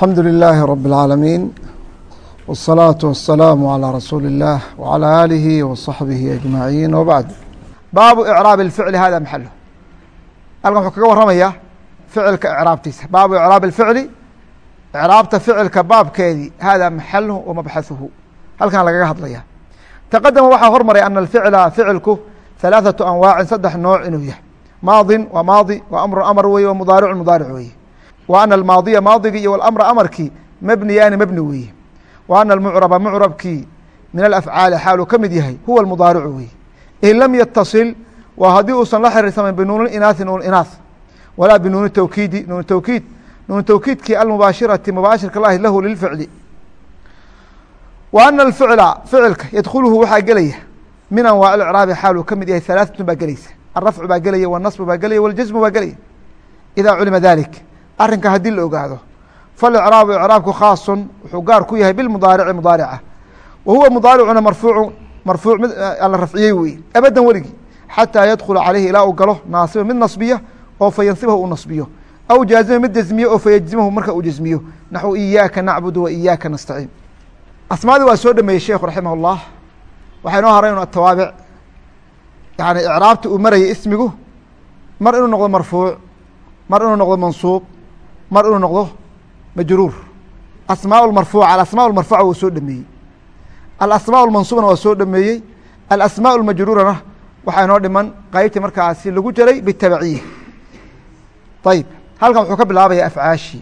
alxamdu لilaahi rab اlcaalamiin wالsalaaةu waلsalaamu عalىa rasuuli الlah wعalى aalihi waصaxbihi ajmaciin wbacd baabu icraab اlficli hada maxalo halkan wuxuu kaga waramayaa ficilka icraabtiisa baabu icraab اlficli icraabta ficilka baabkeedii hada maxaluhu wa mabxaثuhu halkan lagaga hadlaya taqadama waxaa hormaray ana alficla ficilku ثalaaثaةu anwaacin saddex nooc inuu yahay maadin waa maadi waa amru amar weye wa mudaaricu mudaaric weeye wa ana almaadiya maadigii iyo walamra amarkii mabniyaani mabni weeye wa ana almucraba mucrabkii min alafcaali xaaluu ka mid yahay huwa almudaaricu weeye in lam yatasil waa haddii uusan la xiriirsamayn binuuni inaahi nuun inaath walaa binuuni tawkiidi nuun tawkiid nuun tawkiidkii almubaashirati mubaashirka lahi lahu lilficli. Wa ana alficla ficilka yadkhuluhu waxaa gelaya min anwaac icraabi xaaluu ka mid yahay halaaثatun baa gelaysa. Alrafcu baa gelaya wanasbu baa gelaya waljasmu baa gelaya. Idaa culima dalik arrinka haddii la ogaado. Falicraabu icraabku khaasun wuxuu gaar ku yahay bilmudaarici mudaarica. Wa huwa mudaaricuna marfuucu marfuuc mid la rafciyey weye abadan weligii. Xataa yadkhula caleyhi ilaa uu galo naasiba mid nasbiya oo fa yansibahu uu nasbiyo. Aw jaazima mid jasmiye oo fa yajzimahu marka uu jasmiyo naxwu iyaaka nacbudu wa iyaaka nastaciin. Asmaadii waa soo dhameeyey sheekhu raximah اllah waxaa inoo haray atawaabic yani icraabta uu marayay ismigu mar inuu noqdo marfuuc mar inuu noqdo mansuub mar inuu noqdo majruur. Asmaa marfuuca alasmaa marfuuca waa soo dhameeyey. Alasmaa mansuubana waa soo dhameeyey. Alasmaa majruurana waxaa inoo dhiman qeybtii markaasi lagu jaray bitabciya ayib halkan wuxuu ka bilaabayaa afcaashii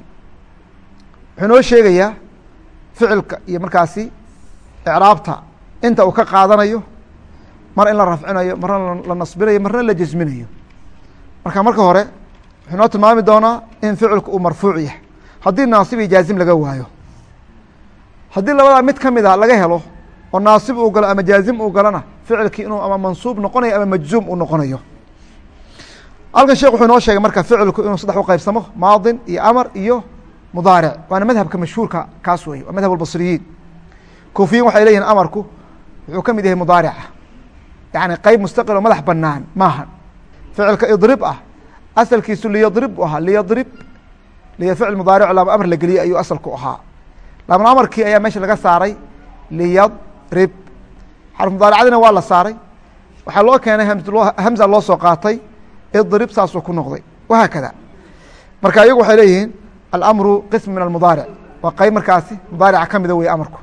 wuxuu noo sheegayaa ficilka iyo markaasi icraabta. Inta uu ka qaadanayo mar in la rafcinayo marna la nasbinayo marna la jasminayo marka marka hore wuxuu noo tilmaami doonaa in ficilku uu marfuuc yahay. Haddii naasib iyo jaazim laga waayo. Haddii labadaa mid ka mida laga helo oo naasib uu galo ama jaazim uu galona ficilkii inuu ama mansuub noqonayo ama majzuum uu noqonayo. Halkan sheekh wuxuu inoo sheegay marka ficilku inuu saddex u maadin iyo amar iyo mudaaric. Waana madhabka mashhuurka kaas wey waa madhab albasriyiin. Kuufiyiin waxay leeyihiin amarku wuxuu ka mid yahay mudaarica yani qeyb mustaqil oo madax banaan maaha ficilka idrib ah asalkiisu liyadrib u ahaa liyadrib liy ficil mudaaric laama amr la geliyey ayuu asalku ahaa. Laama amarkii ayaa meesha laga saaray liyadrib. Xarf mudaaracadina waa la saaray. Waxaa loo keenay hamza loo soo qaatay idrib saasuu ku noqday. Wahaakada marka iyagu waxay leeyihiin alamru qism min almudaaric waa qeyb markaasi mudaarica ka mida wey amarku.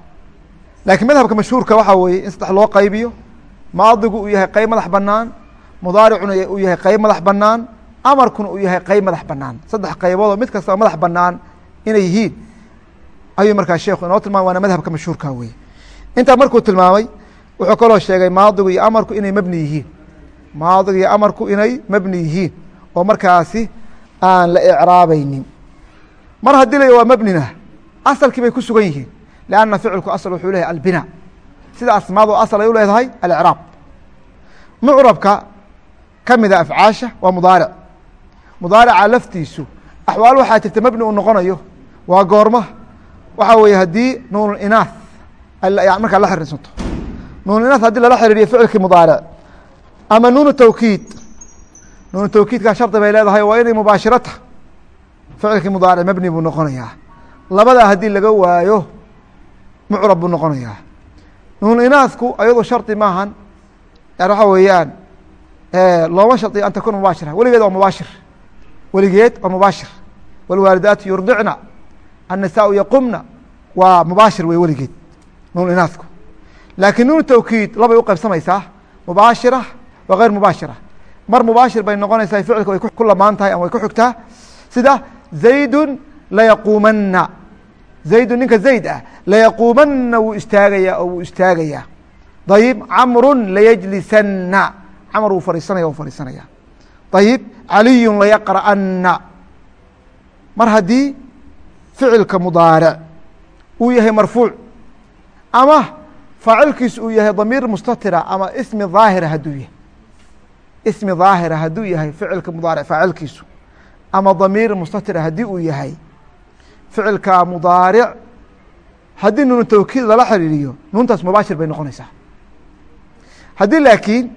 Laakiin madhabka mashhuurka waxaa weeye in saddex loo qaybiyo maadigu uu yahay qeyb madax banaan mudaaricuna uu yahay qeyb madax banaan amarkuna uu yahay qeyb madax banaan saddex qayboodoo mid kastaba madax banaan inay yihiin. Ayuu markaa sheekhu inoo tilmaamay waana madhabka mashhuurka weye intaa markuu tilmaamay wuxuu kaloo sheegay maadigu iyo amarku inay mebni yihiin. Maadigu iyo amarku inay mebni yihiin oo markaasi aan la icraabaynin. Mar haddii la waa mebnina asalkii bay ku sugan yihiin lanna ficilku asl wuxuu leeyahay albina. Sida asmaadu asal ay u leedahay alicraab. Mucrabka ka mida afcaasha waa mudaaric mudaarica laftiisu axwaal waxaa jirta mebni uu noqonayo. Waa goorma. Waxaa weeye haddii nuun inaath markaa la xiriirsanto. Nuun inaath haddii lala xiriiriyo ficilkii mudaaric ama nuunu tawkiid. Nuunu tawkiidkaa shardi bay leedahay waa inay mubaashirata ficilkii mudaaric mebni buu noqonayaa. Labadaa haddii laga waayo mucrab buu noqonayaa. Nuun inaasku ayadoo shardi maahan waxaa weeyaan looma shardiyo an takuna mubaashira weligeed waa mubaashir weligeed waa mubaashir wاlwaalidaatu yurdicna الnisaau yaqumna waa mubaashir wey weligeed nuun inaasku laakiin nuun tawkiid labay uqeybsamaysaa mubaashira wa غeyr mubaashira mar mubaashir bay noqonaysaa ficilka way ku lamaan tahay ama way ku xigtaa sida zaydu layaquumana zaydu ninka zayd ah layaquumana wuu istaagayaa oo wuu istaagayaa ayib camru layajlisana camr wuu fariisanaya wuu fariisanaya ayib caliyu layaqra'ana mar haddii ficilka mudaaric uu yahay marfuuc ama faacilkiisu uu yahay damiir mustatira ama ismi daahira hadduu yahay. Ismi daahira hadduu yahay ficilka mudaaric faacilkiisu. Ama damiir mustatira haddii uu yahay ficilka mudaaric haddii nuunu tawkiid lala xiriiriyo nuuntaas mubaashir bay noqonaysaa. Haddii laakiin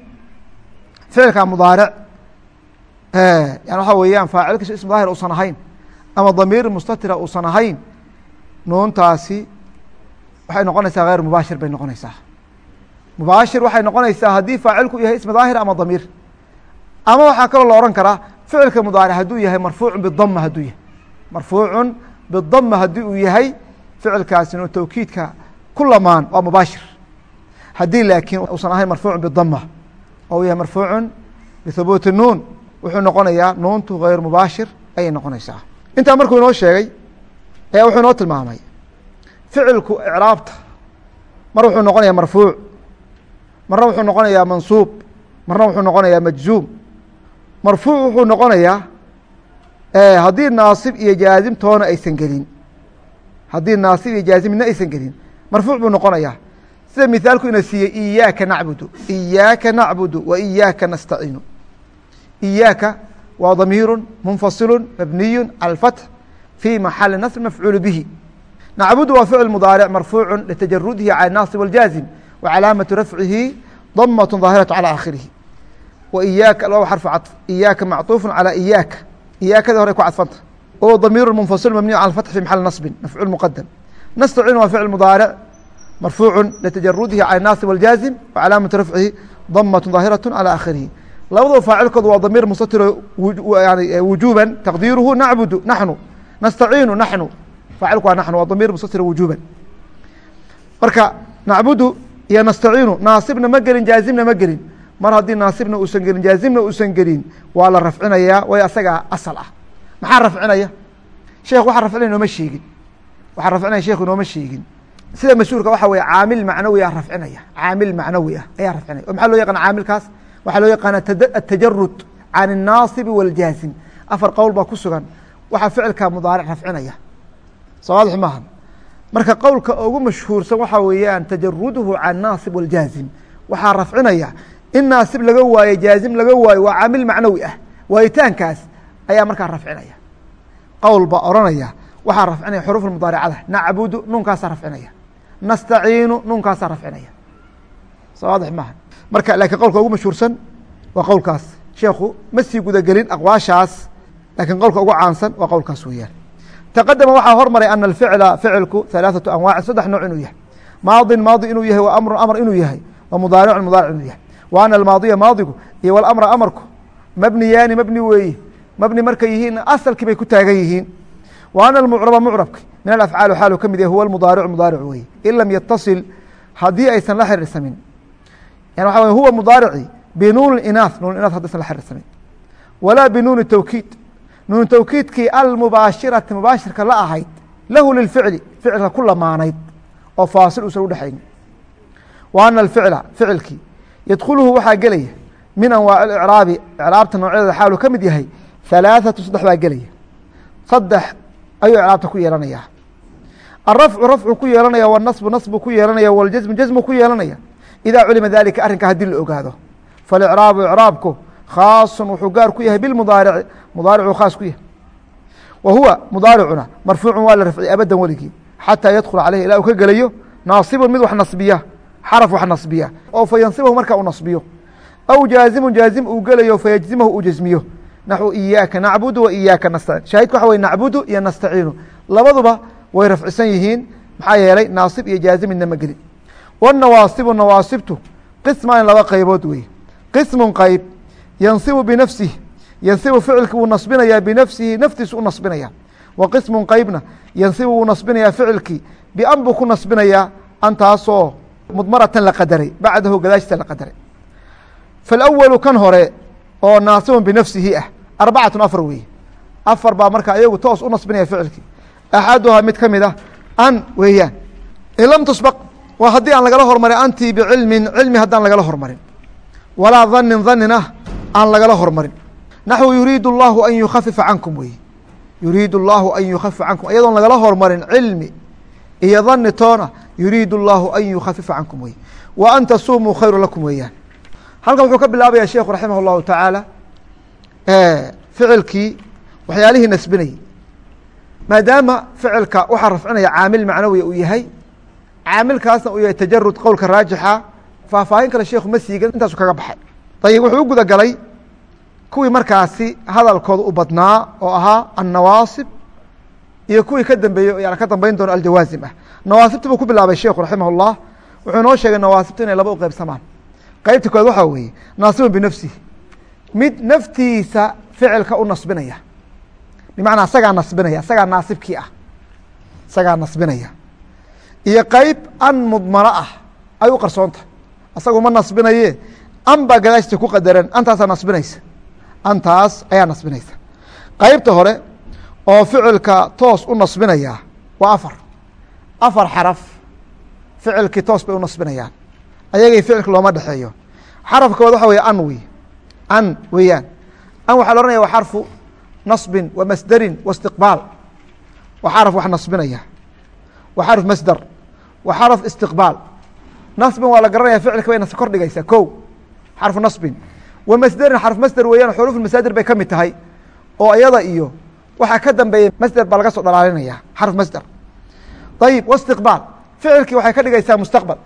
ficilka mudaaric yani waxaa weeyaan faacilkiisu ism daahir uusan ahayn ama damiir mustatira uusan ahayn nuuntaasi waxay noqonaysaa hayr mubaashir bay noqonaysaa. Mubaashir waxay noqonaysaa haddii faacilku yahay ismi daahir ama damiir. Ama waxaa kaloo la ohan karaa ficilka mudaaric hadduu yahay marfuucu bidama hadduu yahay. Marfuucu bidama haddii uu yahay ficilkaasina tawkiidka ku lamaan waa mubaashir. Haddii laakiin uusan ahayn marfuucu bidama oo u yahay marfuucu bihubuuti nuun wuxuu noqonayaa nuuntu hayr mubaashir ayay noqonaysaa. Intaa markuu inoo sheegay ayaa wuxuu inoo tilmaamay ficilku icraabta mar wuxuu noqonayaa marfuuc marna wuxuu noqonayaa mansuub marna wuxuu noqonayaa majzuum. Marfuuc wuxuu noqonayaa haddii naasib iyo jaazim toona aysan gelin haddii naasib iyo jaazim midna aysan gelin marfuuc buu noqonayaa. Sida mithaalku ina siiyey iyaaka nacbudu iyaaka nacbudu wa iyaaka nastaciinu iyaaka waa damiiru munfasilu mabniyu cala اfatx fi maxali nasr mafcuul bihi nacbudu waa ficil mudaaric marfuucu litajarudihi cala naasib wاljaazim wa calaamatu rafcihi damaة ظaahiraة calى aakhirihi wa iyaaka alwaaw xarfu caطf iyaaka macطuufu calى iyaaka iyaakada hore ku cadfanta o damiiru munfasil mabniyu cala fatx fi maxali nasbin mafcuul muqadam nastaciin waa ficil mudaaric marfuucu litajarudihi cala naasib wاljaazim wa calaamatu rafcihi damaة ظaahiraة calى aakhirihi labadoo faacilkoodu waa damiir mustatiro yani wujuuban taqdiiruhu nacbudu naxnu nastaciinu naxnu. Faacilku waa naxnu waa damiir mustatiro wujuuban. Marka nacbudu iyo nastaciinu naasibna ma gelin jaazimna ma gelin. Mar haddii naasibna uusan gelin jaazimna uusan gelin waa la rafcinayaa way asagaa asal ah. Maxaa rafcinaya? Sheekh waxa rafcinaya nooma sheegin. Waxaa rafcinaya sheekhu nooma sheegin. Sida mashhuurka waxa weye caamil macnawi a rafcinaya. Caamil macnawi ah ayaa rafcinaya. O maxaa loo yaqana caamilkaas waxaa loo yaqaana atajarud can الnaasibi wاljaazim afar qowl baa ku sugan waxaa ficilka mudaaric rafcinaya soo waadix maaha marka qowlka ugu mashhuursan waxaa weeyaan tajaruduhu can naasib wاljaazim waxaa rafcinaya in naasib laga waayo jaazim laga waayo waa caamil macnawi ah waayitaankaas ayaa markaa rafcinaya qowl baa oranaya waxaa rafcinaya xuruuf mudaaricada nacbudu nuunkaasaa rafcinaya nastaciinu nuunkaasaa rafcinaya soo waadix maaha marka lakiin qowlka ugu mashhuursan waa qowlkaas sheekhu ma sii gudagelin aqwaashaas lakiin qowlka ugu caansan waa qowlkaas weeyaan. Taqadama waxaa hormaray ana alficla ficilku halaaثatu anwaacin saddex nooc inuu yahay. Maadin maadi inuu yahay wa amrun amr inuu yahay wa mudaaricun mudaaric inuu yahay. Wa ana almaadiya maadigu iyo walamra amarku. Mabniyaani mabni weeye mabni markay yihiin asalkii bay ku taagan yihiin. Wa ana almucraba mucrabki min alafcaal xaalu ka mid yahay huwa mudaaricu mudaaric weeye in lam yatasil haddii aysan la xiriirsamin yan waxa wey huwa mudaarici binuun inaath nuun inaath hadda isan la xariirsanayn walaa binuuni tawkiid. Nuun tawkiidkii almubaashirati mubaashirka la ahayd lahu lilficli ficilka ku lamaanayd oo faasil uusan udhexayni wa ana alficla ficilkii yadkhuluhu waxaa gelaya min anwaaci icraabi icraabta noocyadeeda xaaluu ka mid yahay halaaثatu saddex baa gelaya. Saddex ayuu icraabta ku yeelanayaa. Alrafcu rafcu ku yeelanaya wanasbu nasbu ku yeelanaya waljasmu jasmu ku yeelanaya ida culima dalika arrinka haddii la ogaado falicraabu icraabku khaasun wuxuu gaar ku yahay bilmudaarici mudaaricuu khaas ku yahay wa huwa mudaaricuna marfuucun waa la rafciy abadan weligii xataa yadkhula caleyh ilaa uu ka gelayo naasibun mid wax nasbiya xaraf wax nasbiya oo fa yansibahu markaa uu nasbiyo aw jaazimun jaazim uu gelayo fayajzimahu uu jasmiyo naxwu iyaaka nacbudu wa iyaaka nastaciin shaahidka waxa wey nacbudu iyo nastaciinu labaduba way rafcisan yihiin maxaa yeelay naasib iyo jaazim midna gelin wالnawaasibu nawaasibtu qismaan laba qaybood wey qismun qayb yansibu binafsihi yansibu ficilka wuu nasbinayaa binafsihi naftiisu u nasbinaya wa qismun qaybna yansibu wuu nasbinayaa ficilkii bian buu ku nasbinayaa antaasoo mudmaratan la qadaray bacdahu gadaashisa la qadaray faalawalu kan hore oo naasibun binafsihi ah arbacatun afar weeye afar baa marka ayagu toos u nasbinaya ficilkii axaduhaa mid ka mid ah an weeyaan in tusbaq waa haddii aan lagala hormarin anti bicilmin cilmi haddaan lagala hormarin walaa dhanin dhanin ah aan lagala hormarin naxwu yuriid اllahu an yukhafifa cankum wey yuriid اllahu an yukhafifa cankum iyadoon lagala hormarin cilmi iyo dhani toona yuriid اllahu an yukhafifa cankum wey wa an tasumuu khayru lakum weeyaan halkan wuxuu ka bilaabaya sheekhu raximah اllahu tacaala ficilkii waxyaalihii nasbinayey maadaama ficilka waxaa rafcinaya caamil macnawiya uu yahay caamilkaasna uu yahay tajarud qowlka raajixa faahfaahin kale sheekhu ma siigan intaasu kaga baxay. Ayib wuxuu u guda galay kuwii markaasi hadalkooda u badnaa oo ahaa annawaasib iyo kuwii ka dambeeyey yan ka dambeyn doono aljawaazim ah. Nawaasibti buu ku bilaabay sheikhu raximah اllah wuxuu inoo sheegay nawaasibtu inay laba u qeybsamaan qeybta kood waxaa weeye naasibun binafsihi. Mid naftiisa ficilka u nasbinaya. Bimacnaa isagaa nasbinaya isagaa naasibkii ah. Isagaa nasbinaya iyo qeyb an mudmano ah ay u qarsoonta. Isagu ma nasbinaye an baa gadaashta ku qadaran antaasaa nasbinaysa. Antaas ayaa nasbinaysa. Qeybta hore oo ficilka toos u nasbinaya waa afar. Afar xaraf ficilkii toos bay u nasbinayaan. Ayagay ficilka looma dhexeeyo. Xarafka kood waxa weye an wey an weeyaan. An waxaa la ohanaya waa xarfu nasbin wa masderin wa istiqbaal. Waa xaraf wax nasbinaya masder waa xarf istiqbaal. Nasbin waa la garanaya ficilka bay nas kor dhigaysaa. Ko xarfu nasbin. Wa masderin xarf masder weeyaan xuruuf masaadir bay ka mid tahay oo iyada iyo waxaa ka dambeeyey masder baa laga soo dhalaalinaya xarf masder ayib waistiqbaal ficilkii waxay ka dhigaysaa mustaqbal.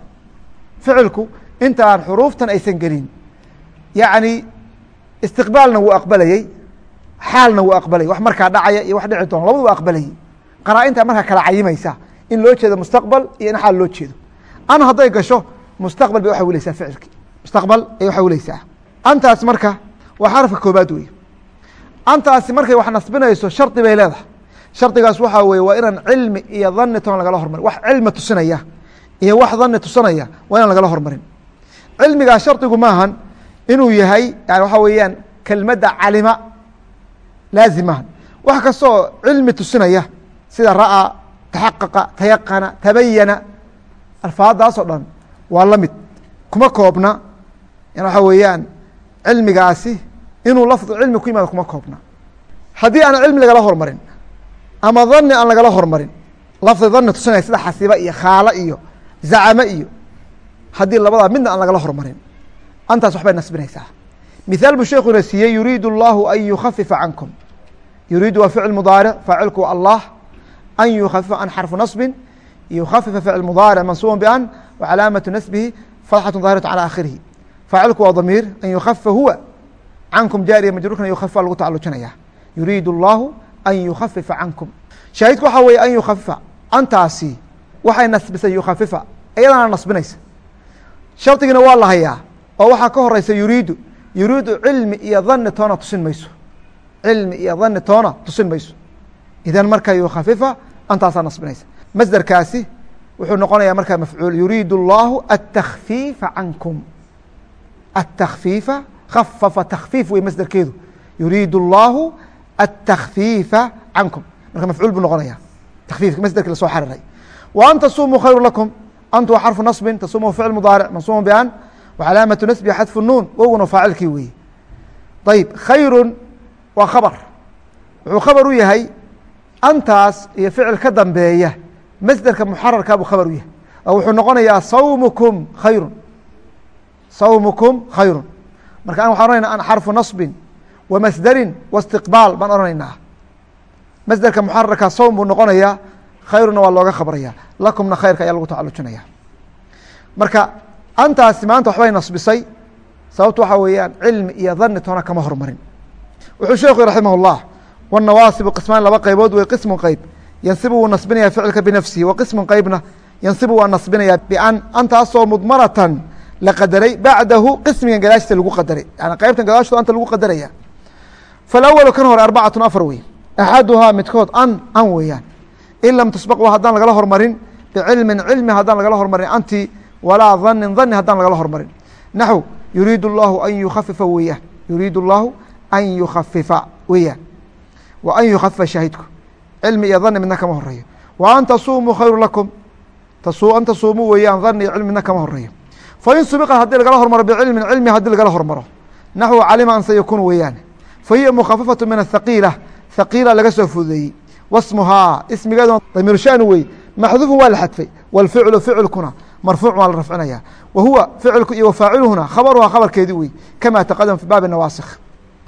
Ficilku intaan xuruuftan aysan gelin yacni istiqbaalna wuu aqbalayey xaalna wuu aqbalayay wax markaa dhacaya iyo wax kala cayimaysa in loo jeedo mustaqbal iyo in xaal loo jeedo. An hadday gasho mustaqbal bay waxawileysaa ficilkii. Mustaqbal ay waxawileysaa antaas marka waa xarafka koobaad wey antaasi markay wax nasbinayso shardi bay leedahay. Shardigaas waxaa weye waa inaan cilmi iyo dani toon lagala hormarin. Wax cilmi tusinaya iyo wax dani tusinaya waa inaan lagala hormarin. Cilmigaa shardigu maahan inuu yahay yani waxaa weeyaan kelmadda calima laazim maahan wax kastoo cilmi tusinaya sida ra'aa taxaqaqa tayaqana tabayana alfaadaasoo dhan waa la mid kuma koobna yan waxaa weeyaan cilmigaasi inuu lafdu cilmi ku yimaado kuma koobna haddii aan cilmi lagala hormarin ama dani aan lagala hormarin lafdi dani tusinaya sida xasiba iyo khaalo iyo zacame iyo haddii labadaa midna aan lagala hormarin antaas waxbay nasbinaysaa mithaal buu sheekuna siiyey yuriidu اllahu an yukhafifa cankum yuriidu waa ficil mudaaric faacilku allah an yukhafifa an xarfu nasbin yukhafifa ficil mudaaric mansuuba ban wacalaamatu nasbihi fatxatu daahiratu calى akhirihi faacilku waa damiir an yukhafifa huwa cankum jaariya majruurkana yukhafifa lagu tacalujinaya yuriidu اllahu an yukhafifa cankum shaahidku waxaa weeye an yukhafifa antaasi waxay nasbisay yukhafifa iyadana nasbinaysa shardigiina waa la hayaa oo waxaa ka horeysa yuriidu yuriidu cilmi iyo dani toona tusin mayso cilmi iyo dani toona tusin mayso idan marka yukafifa antaasaa nasbinaysa masderkaasi wuxuu noqonaya markaa mafcuul yuriid اllahu atakfiifa cankum atakfiifa kafafa takfiif wey masderkeedu yuriid اllahu atakfiifa cankum marka mafcuul buu noqonaya takfiifka masderkii la soo xariray w an khayru lakum antu wa xarfu nasbin tasumuu ficl mudaaric mansuuma ban wcalaamatu nasbi xadfu nuun wowguna faacilkii weeye ayib khayru waa khabar antaas iyo ficil ka dambeeya masderka muxararka buu khabar u yahay. Oo wuxuu noqonayaa sawmukum khayru sawmukum khayru marka an waxaan ohanayna an xarfu naصbin wa masderin wa istiqbaal baan ohanaynaa masderka muxararka sawm buu noqonayaa khayruna waa looga khabraya lakumna khayrka ayaa lagu tacalujinaya. Marka antaasi maanta waxbay nasbisay sababto waxaa weeyaan cilmi iyo dani toona kama hormarin wuxuu sheekhu raximah اllah wanawaasibu qismaan laba qaybood wey qismu qeyb yansibu wuu nasbinaya ficilka binafsihi wa qismu qeybna yansibu waa nasbinaya ban antaasoo mudmaratan la qadaray bacdahu qismigan gadaashisa lagu qadaray yani qeybtan gadaashooda anta lagu qadaraya falawalu kan hore arbacatun afar wey axaduhaa midkood an an weeyaan in lam tusbaq wa haddaan lagala hormarin bicilmin cilmi haddaan lagala hormarin anti walaa danin dani haddaan lagala hormarin naxw yuriidu اllahu an yukhafifa weeyaan yuriidu اllahu an yukhafifa weeyaan wa an yukhafifa shaahidku cilmi iyo dani midna kama horeeyo wa an tasumuu khayru lakum. An tasuumuu weeyaan dani iyo cilmi midna kama horeeyo fain subiqat haddii lagala hormaro bicilmin cilmi haddii lagala hormaro. Naxwu calima an sayakunu weeyaan. Fahiya mukhafafatu min athaqiila thaqiila laga soo fududeeyey. Wasmuhaa ismigeeduna damiiru shani wey maxduufun waa la xadfay. Wاlficlu ficilkuna marfuuc waa la rafcinaya wa huwa ficilku iyo wafaaciluhuna khabaruhaa khabarkeedii wey kama taqadama fi baabi nawaasikh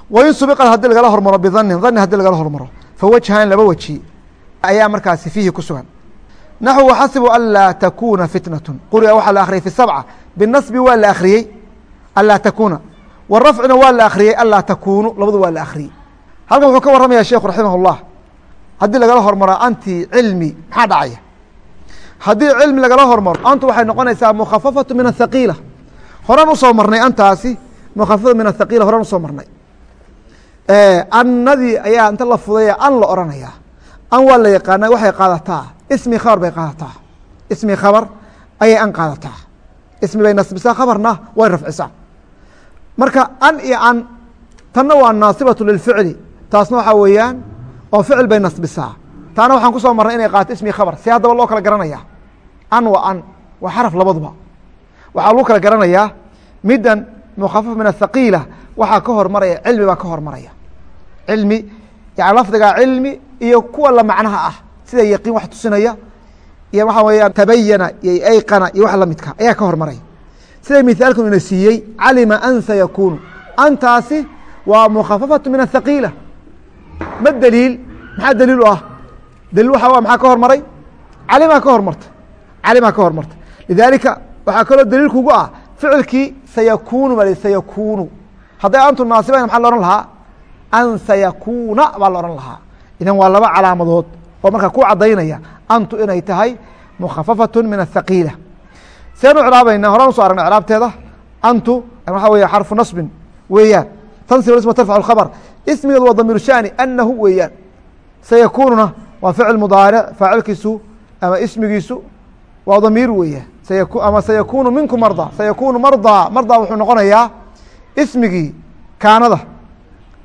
wain subiqat haddii lagala hormaro bidanin dani haddii lagala hormaro fawajhan laba weji ayaa markaasi fiihi ku sugan naxw waxasibu an laa takuna fitnatu quri'a waxaa la akhriyey fi sabca binasbi waa la akhriyey anlaa takuna warafcina waa la akhriyey anlaa takunu labadu waa la akhriyey halkan wuxuu ka waramaya sheekhu raximah اllah haddii lagala hormaro anti cilmi maxaa dhacaya haddii cilmi lagala hormaro antu waxay noqonaysaa mukhafafatu min athaqiila horan u soo marnay antaasi mukhafafatu min athaqiila horan u soo marnay annadii ayaa inta la fudaya an la oranaya an waa la yaqaana waxay qaadataa. Ismi khabar bay qaadataa. Ismi khabar ayay an qaadataa. Ismi bay nasbisaa khabarna way rafcisaa. Marka an iyo an tanna waa naasibatu lilficli taasna waxaa weeyaan oo ficil bay nasbisaa. Taana waxaan ku soo marnay inay qaato ismi khabar. See haddaba loo kala garanaya an waa an waa xaraf labaduba. Waxaa lagu kala garanayaa middan mukhafaf min athaqiila waxaa ka hormaraya cilmi baa ka hormaraya cilmi yani lafdiga cilmi iyo kuwa la macnaha ah sida yaqiin wax tusinaya iyo waxaa weeyaan tabayana iyo ayqana iyo wax lamidka ayaa ka hormaraya sida mithaalkan ina siiyey calima an sayakunu. Antaasi waa mukhafafatu min athaqiila ma deliil maxaa deliil u ah? Daliil waxa maxaa ka hormaray? Calimaa ka hormartay. Calimaa ka hormartay. Lidaalika waxaa kaloo daliil kugu ah ficilkii sayakunu baa sayakunu. Hadday antu naasibayn maxaa la ohan lahaa an sayakuna baa la ohan lahaa. Idan waa laba calaamadood oo markaa ku cadaynaya antu inay tahay mukhafafatu min athaqiila seenu cilaabayna horaan uso aragnay ciraabteeda antu waxaa weya xarfu nasbin weeyaan. Tansib isma tarfac khabr ismigeedu waa damiir shani anahu weeyaan. Sayakununa waa ficil mudaaric faacilkiisu ama ismigiisu waa damiir weeya ama sayakunu minkum marda sayakunu marda marda wuxuu noqonayaa ismigii kaanada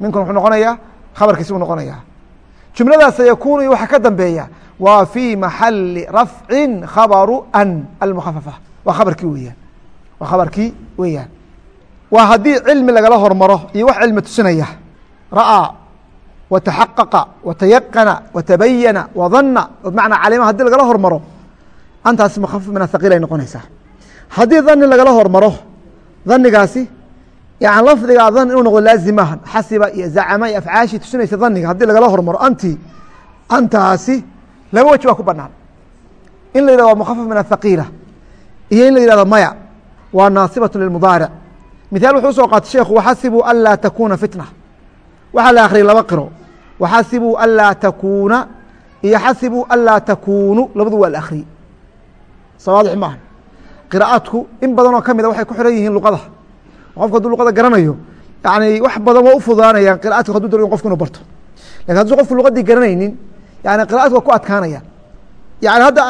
minkum wuxuu noqonayaa khabarkiisi buu noqonayaa jumladaa sayakunu iyo waxa ka dambeeya waa fii maxali rafcin khabaru an almukhafafa waa khabarkii weeyaan. Waa khabarkii weeyaan. Waa haddii cilmi lagala hormaro iyo wax cilmi tusinaya. Ra'aa wataxaqaqa watayaqana watabayana wadana bmacnaa calima haddii lagala hormaro antaasi mukhafaf min athaqiil ay noqonaysaa. Haddii dani lagala hormaro danigaasi yan lafdigaa dan inuu noqdo laazimahan xasiba iyo zacama iyo afcaashii tusinaysa daniga haddii lagala hormaro anti antaasi laba weji baa ku banaan in la yihahdo waa mukhafaf min athaqiila iyo in la yihahdo maya waa naasibatu lilmudaaric mithaal wuxuu u soo qaatay sheekhu waxasibuu an laa takuna fitna. Waxaa la akhriyay laba qiro. Waxasibuu an laa takuuna iyo xasibuu an laa takuunu labadu waa la akhriyey sawaadix maaha. Qira'aadku in badan oo ka mida waxay ku xiran yihiin luqada qofku hadduu luqada garanayo yani wax badan waa u fudaanayaan qira'aadku haduu daro qofku inuu barto. Lakin hadduu qofku luqadii garanaynin yani qira'aadku waa ku adkaanayaan yani hadda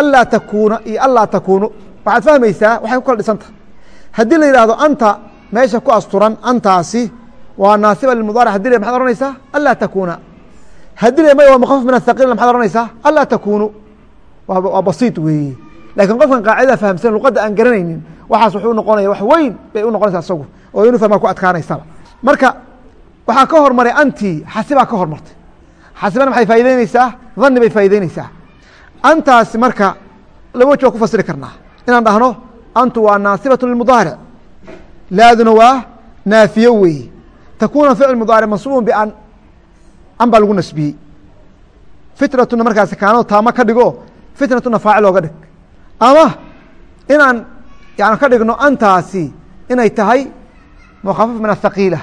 anlaa takuuna iyo anlaa takuunu waxaad fahmaysaa waxay ku kala dhisanta haddii la yihahdo anta meesha ku asturan antaasi waa naasiba limudaaric hadi maxad ohanaysaa anlaa takuuna. Haddii la may waa mukhafaf min athaqiilna maxad ohanaysaa anlaa takuunu. Waa basiid weeye laakiin qofkan qaacidada fahamsan luqadda aan garanaynin waxaas wuxuu noqonaya wax weyn bay u noqonaysa isagu oo inuu fahmaa ku adkaanaysaba marka waxaa ka hormaray anti xasibaa ka hormartay. Xasibana maxay faa'ideyneysaa dani bay faa'ideyneysaa antaasi marka laba waj ku fasiri karnaa. Inaan dhahno antu waa naasibatu lilmudaaric laaduna waa naafiyo weeye takuna ficil mudaaric mansuubun ban an baa lagu nasbiyey. Fitnatuna markaasi kaanado taamo ka dhigo fitnatuna faacil ooga dhig ama inaan yan ka dhigno antaasi inay tahay mukhafaf min athaqiila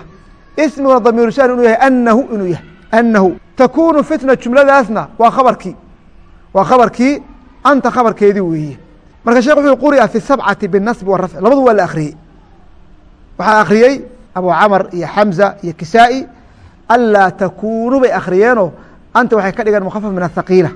ismiguna damiiru shan inuu yahay anahu inuu yahay anahu takunu fitna jumladaasna waa khabarkii. Waa khabarkii anta khabarkeedii weeye. Marka shekh wuxuu quri'a fi sabcati binasbi warafci labadu waa la akhriyey. Waxaa akhriyey abu camar iyo xamza iyo kisaa'i anlaa takuunu bay akhriyeenoo anta waxay ka dhigeen mukhafaf min athaqiila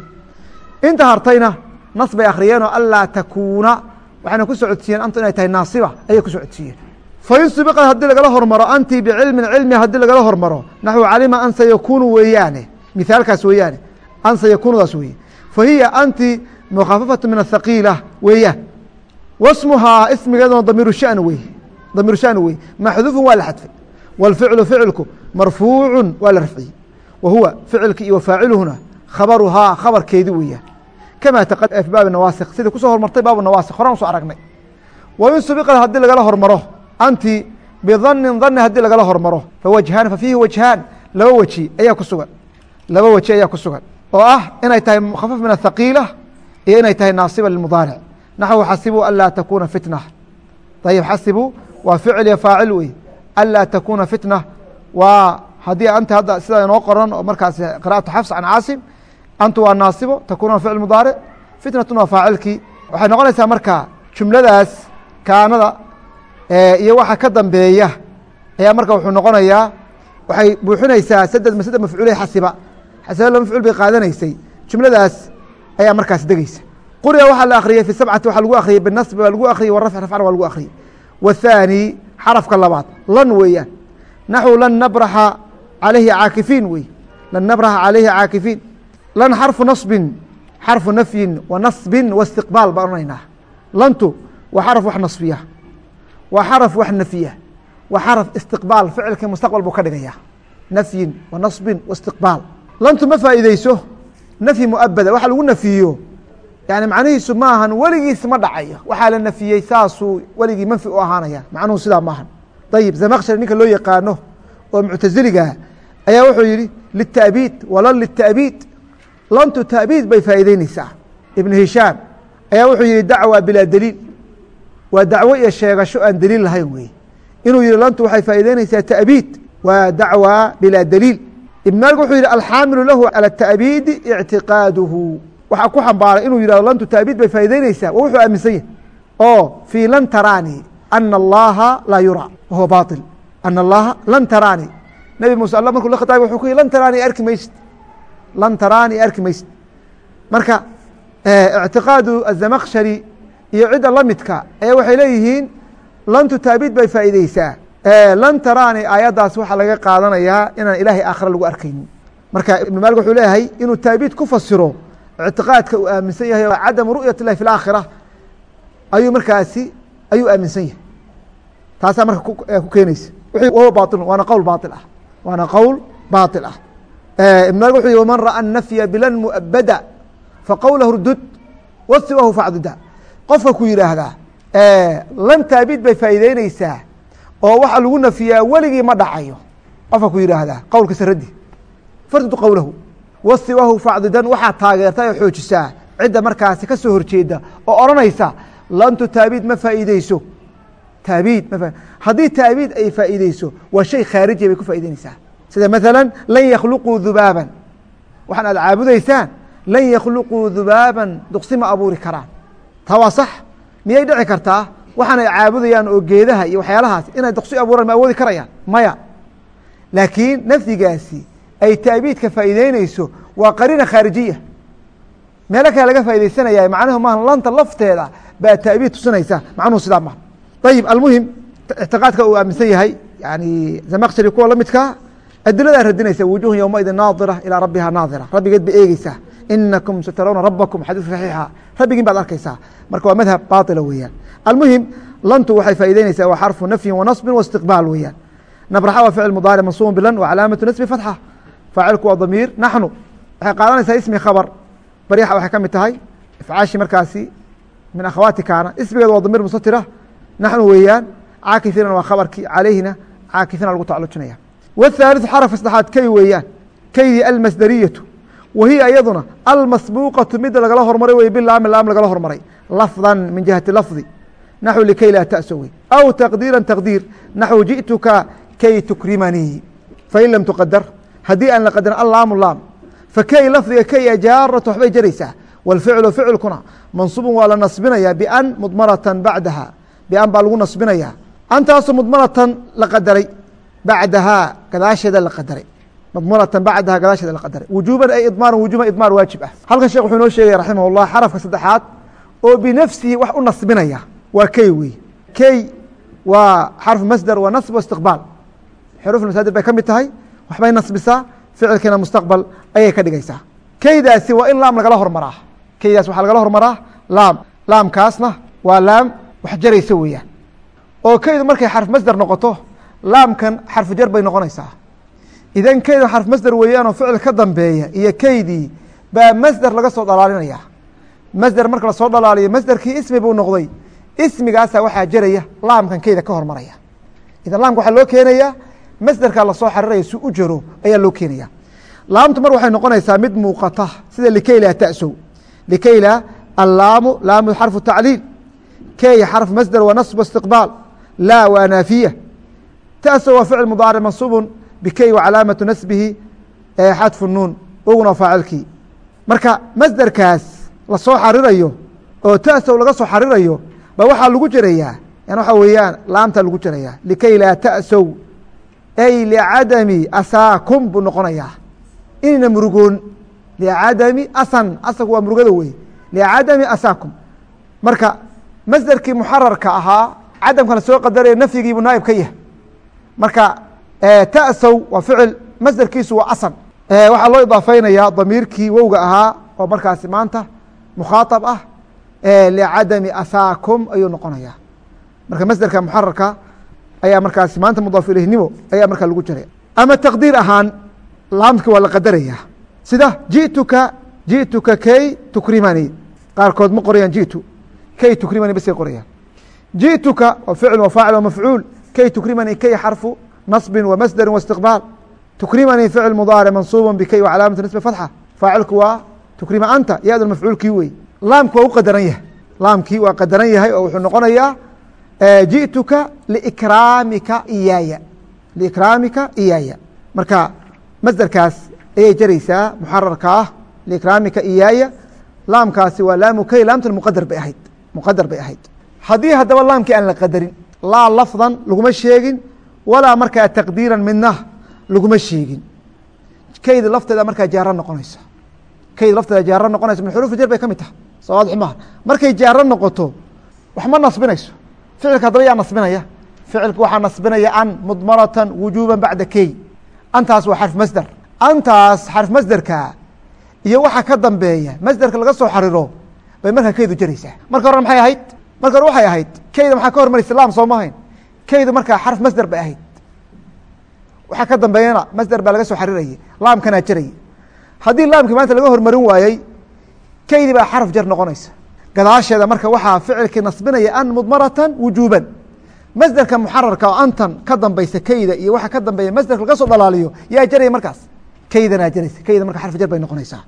inta hartayna nas bay akhriyeenoo anlaa takuuna waxayna ku socodsiiyeen anta inay tahay naasiba ayay ku socodsiiyeen. Fain subiqad haddii lagala hormaro anti bicilmin cilmi haddii lagala hormaro naxwu calima an sayakunu weeyaane mithaalkaas weeyaane an sayakunudaas weeye. Fa hiya anti mukhafafatu min athaqiila weeyaan wasmuhaa ismigeeduna damiiru shan weye damiiru shan weye maxduufun waa la xadfay wاlficlu ficilku marfuucu waa la rafciyey. Wa huwa ficilki iyo wafaaciluhuna khabaruhaa khabarkeedi weeyaan kama taqadama fi baabi nawaasik sidii ku soo hormartay baabu nawaasik horaan u soo aragnay wa in subiqad haddii lagala hormaro anti bidanin dani haddii lagala hormaro fawajhaan fafiihi wajhaan laba weji ayaa ku sugan laba weji ayaa ku sugan oo ah inay tahay mukhafaf min athaqiila iyo inay tahay naasiba limudaaric naxwu xasibuu an laa takuna fitna ayib xasibuu waa ficil iyo faacil wey an laa takuna fitna waa haddii anta hadda sidaa inoo qoran oo markaas qira'atu xafs can caasim antu waa naasibo takuuna ficl mudaaric fitnatun waa faacilkii waxay noqonaysaa marka jumladaas kaanada iyo waxa ka dambeeya ayaa marka wuxuu noqonayaa waxay buuxinaysaa saded masd mafcuuley xasiba xasiba la mafcuul bay qaadanaysay jumladaas ayaa markaas degeysa quriga waxaa la akhriyey fi sabcati waxaa lagu akhriyey binasb waa lagu akhriyey warafc rafcana waa lagu akhriyey wathani xarafka labaad lan weeyaan naxwu lan nabraxa calayhi caakifiin wey lan nabraxa calayhi caakifiin lan xarfu naصbin xarfu nafyin wa naصbin wa istiqbaal baan odhanaynaa lantu waa xaraf wax nasbiya waa xaraf wax nafya waa xaraf istiqbaal ficilkii mustaqbal buu ka dhigaya nafyin wa naصbin wa istiqbaal lantu ma faa'iideyso nafyi muabada waxa lagu nafiyo yani macnihiisu maahan weligiis ma dhacayo waxaa la nafiyey saasuu weligii manfi u ahaanaya macnuhu sidaa maahan ayib zamaqshari ninka loo yaqaano oo muctaziliga ayaa wuxuu yihi litaabiid walan litaabiid lantu taabiid bay faa'iideyneysaa ibnu hishaam ayaa wuxuu yihi dacwa bilaa deliil waa dacwo iyo sheegasho aan deliil lahayn wey inuu yihi lantu waxay faa'iideyneysaa ta'biid. Waa dacwa bilaa deliil ibn maalik wuxuu yihi alxaamilu lahu calى ta'biidi ictiqaaduhu waxaa ku xambaaray inuu yihahdo lantu ta'biid bay faa'ideyneysaa wa wuxuu aaminsan yahy oo fii lan taraani ana allaha laa yura. Wahuwa baطil ana allaha lan taraani. Nebi muuse alla markuu la khitaabay wuxuu ku yihi lan taraani arki maysid lan taraani arki maysid marka ictiqaadu azamaqshari iyo cidda la midka ayaa waxay leeyihiin lantu taabiid bay faa'iideysaa lan taraani aayaddaas waxaa laga qaadanayaa inaan ilaahay aakhira lagu arkaynin marka ibnu maalik wuxuu leeyahay inuu taabiid ku fasiro ictiqaadka uu aaminsan yahay oo cadamu ru'yat illahi fi laakhira ayuu markaasi ayuu aaminsan yahay taasaa marka ku keeneysa wahuwa bailun waana qowl baail ah waana qowl baail ah ibn maalik wuxuu yihi waman ra'a nafya bilan muabada faqowlahu rdud wasiwahu facduda qofka ku yidhaahdaa lan taabiid bay faa'iideyneysaa oo waxa lagu nafiyaa weligii ma dhacayo. Qofka ku yidhaahdaa qowlkiisa raddi. Fardud qowlahu wasiwahu facdudan waxaa taageerta oo xoojisaa. Cidda markaasi ka soo horjeeda oo odhanaysa lantu taabiid ma faa'iideyso taabiid ma haddii taabiid ay faa'iideyso waa shay khaarijiya bay ku faa'ideyneysaa sida maثala lan yakhluquu dubaaban waxaan aad caabudeysaan lan yakhluquu dubaaban duqsi ma abuuri karaan. Taa waa sax miyay dhici kartaa? Waxaan ay caabudayaan oo geedaha iyo waxyaalahaas inay duqsi abuuraan ma awoodi karayaan? Maya. Laakiin nafyigaasi ay taabiidka faa'iideyneyso waa qariina khaarijiya meelo kale laga faaideysanaya macnuhu maaha lanta lafteeda baa taabiid tusinaysa macnuhu sidaa maha ayib almuhim ictiqaadka uu aaminsan yahay yani zamaqshari kuwa lamidkaa adiladaa radinaysa wujuhun yowmaidin naadira ilaa rabbiha naadira. Rabbigeed bay eegeysaa inakum satarawna rabakum xadiis saxiixa. Rabbigiin baad arkeysaa marka waa madhab baila weeyaan. Almuhim lantu waxay faa'ideyneysaa waa xarfu nafyin wanasbin waistiqbaal weeyaan. Nabraxa waa ficil mudaaric mansuubun bilan wa calaamatu nasbi fatxa. Faacilku waa damiir. Naxnu waxay qaadanaysaa ismi khabar. Baryaxa waxay ka mid tahay. Ifcaashi markaasi min akhawaati kaana waa damiir mustatira naxnu weeyaan. Caakifina waa khabarkii. Calayhina caakifina lagu tacalujinaya wاthaaliث xarafka saddexaad kay weeyaan kaydii almasdariyatu wahiya iyaduna almasbuuqatu mid lagala hormaray wey bilaami laam lagala hormaray lafdan min jihati lafdi naxو likay laa taأso wey aw taqdiira taqdiir naxو jiئtuka kay tukrimanii fain lam tuqadar haddii aan la qadarin allaamu laam fakay lafdiga kay jaarata waxbay jaraysaa wاlficlu ficilkuna mansuubun waa la nasbinaya ban mudmaratan bacdaha ban baa lagu nasbinaya antaasu mudmaratan la qadaray bacdahaa gadaasheeda la qadaray mdmuratan bacdaha gadaasheeda la qadaray wujuuban ay idmaaran wujuban idmaar waajib ah halkan shekh wuxuu inoo sheegaya raximah اllah xarafka saddexaad oo binafsihi wax u nasbinaya waa key wey key waa xarfu masder waa nasb istiqbaal xuruf masaadir bay ka mid tahay waxbay nasbisaa ficilkiina mustaqbal ayay ka dhigaysaa keydaasi waa in laam lagala hormaraa keydaas waxaa lagala hormaraa laam laamkaasna waa laam wax jaraysa weeyaan oo keydu markay xarf masder noqoto laamkan xarfu jar bay noqonaysaa. Idan keydu xarf masder weeyaanoo ficil ka dambeeya iyo keydii baa masder laga soo dhalaalinaya. Masder marka la soo dhalaaliyo masderkii ismi buu noqday. Ismigaasa waxaa jaraya laamkan keyda ka hormaraya. Idan laamka waxaa loo keenaya masderka la soo xariraya si u jaro ayaa loo keenaya. Laamtu mar waxay noqonaysaa mid muuqata sida likeyla tasow. Likeyla allaamu laamu xarfu tacliil. Key xarf masder wa nasb istiqbaal laa waa naafiya tasow waa ficil mudaaric mansuubun bikey wa calaamatu nasbihi xadfu nuun oguna faacilkii. Marka masderkaas la soo xarirayo oo ta'sow laga soo xarirayo ba waxaa lagu jerayaa yan waxaa weeyaan laamta lagu jerayaa likay laa ta'sow ay licadami asaakum buu noqonayaa. Inayna murugoon licadami asan asanku waa murugada wey licadami asaakum. Marka masderkii muxararka ahaa cadamka la soo qadaraya nafyigiibuu naaib ka yahay marka ta'sow waa ficil masderkiisu waa asan waxaa loo idaafeynaya damiirkii wowga ahaa oo markaasi maanta mukhaaطab ah licadami asaakum ayuu noqonaya marka masderka muxararka ayaa markaasi maanta mudaaf ilayhnimo ayaa markaa lagu jiray. Ama taqdiir ahaan laamka waa la qadaraya sida jituka jituka kay tukrimani. Qaarkood ma qorayaan jitu kay tukrimani basay qorayaan. Jituka waa ficil wa faacil wa mafcuul kay tukrimani kay xarfu naصbi wa masderi wa istiqbaal tukrimani ficil mudaaric mansuuba bikay wa calaamatu nisbi fatxa faacilku waa tukrima anta ya-da mafcuulkii wey laamki waa u qadaran yahay laamkii waa qadaran yahay oo wuxuu noqonayaa jiئtuka likraamika iyaaya likraamika iyaaya marka masderkaas ayay jaraysaa muxararka ah likraamika iyaaya laamkaasi waa laamu kay laamtan muqadar bay ahayd muqadar bay ahayd haddii haddaba laamkii aan la qadarin laa lafdan laguma sheegin walaa markaa taqdiiran midna laguma sheegin. Kayda lafteeda markaa jaaro noqonaysa. Kayda lafteeda jaaro noqonaysa. Min xuruufi jar bay ka mid tahay. Soo waadix markay jaaro noqoto wax ma nasbinayso. Ficilka haddaba yaa nasbinaya. Ficilka waxaa nasbinaya an mudmaratan wujuuba bacda key antaas waa xarf masder antaas xarf masderka iyo waxa ka dambeeya masderka laga soo xariro bay markaa keydu jaraysaa. Marka hore maxay ahayd marka hore waxay ahayd keyda maxaa ka hormaraysa laam soo mahayn keydu markaa xarf masder bay ahayd. Waxaa ka dambeeyana masder baa laga soo xarirayay laamkanaa jarayay. Haddii laamkii maanta laga hormarin waayey keydi baa xarf jar noqonaysa. Gadaasheeda marka waxaa ficilkii nasbinaya an mudmaratan wujuuban. Masderka muxararka oo antan ka dambaysa keyda iyo waxa ka dambeeya masderka laga soo dhalaaliyo yaa jaraya markaas. Keydanaa jaraysa keyda marka xarf bay noqonaysaa.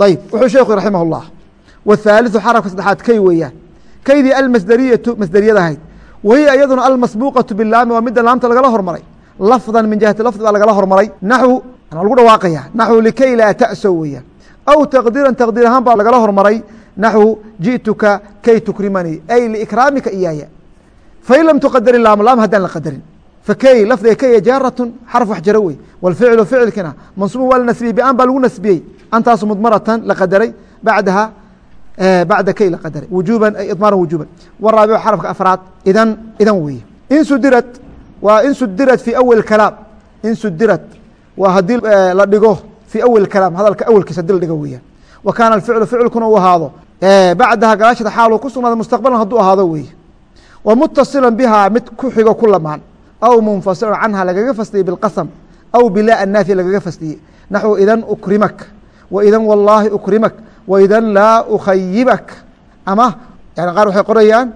Ayib wuxuu sheekhu raximah اllah wthaaliثu xarafka saddexaad key weeyaan kaydii almasderiyatu masderiyadahayd wahiya iyaduna almasbuuqaةu bilaami waa mida laamta lagala hormaray. Lafdan min jihati lafd baa lagala hormaray. Naxw waa lagu dhawaaqaya naxw likay laa ta'sow weeyaan aw taqdiiran taqdiir ahaan baa lagala hormaray. Naxw ji'tuka kay tukrimanii ay liikraamika iyaaya fain lam tuqadar ilaam laam haddaan la qadarin. Fakay lafdiga kaya jaaratun xarf wax wey walficlu ficilkina mansuubun waa la nasbiyey bian baa lagu nasbiyey. Antaasu mudmaratan la qadaray. Bacdaha bacda kay la qadaray wujuban ay idmaaran wujuban. Waraabicu xarafka afraad idan idan weeye in sudirad waa in sudirad fi awal kalaam. In sudirad waa haddii la dhigo fi awal kalaam hadalka awelkiisa haddii la dhigo weeyaan. Wa kaana alficlu ficilkuna uu ahaado bacdaha gadaashada xaaluu ku sugnaada mustaqbalan hadduu ahaado weeye wa mutasila bihaa mid ku xigo ku lamaan. Aw munfasilan canha lagaga fasdiyey bilqasam aw bilaa annaafi lagaga fasdiyey naxwu idan ukrimak wa idan wallaahi ukrimak wa idan laa ukhayibak ama yani qaar waxay qorayaan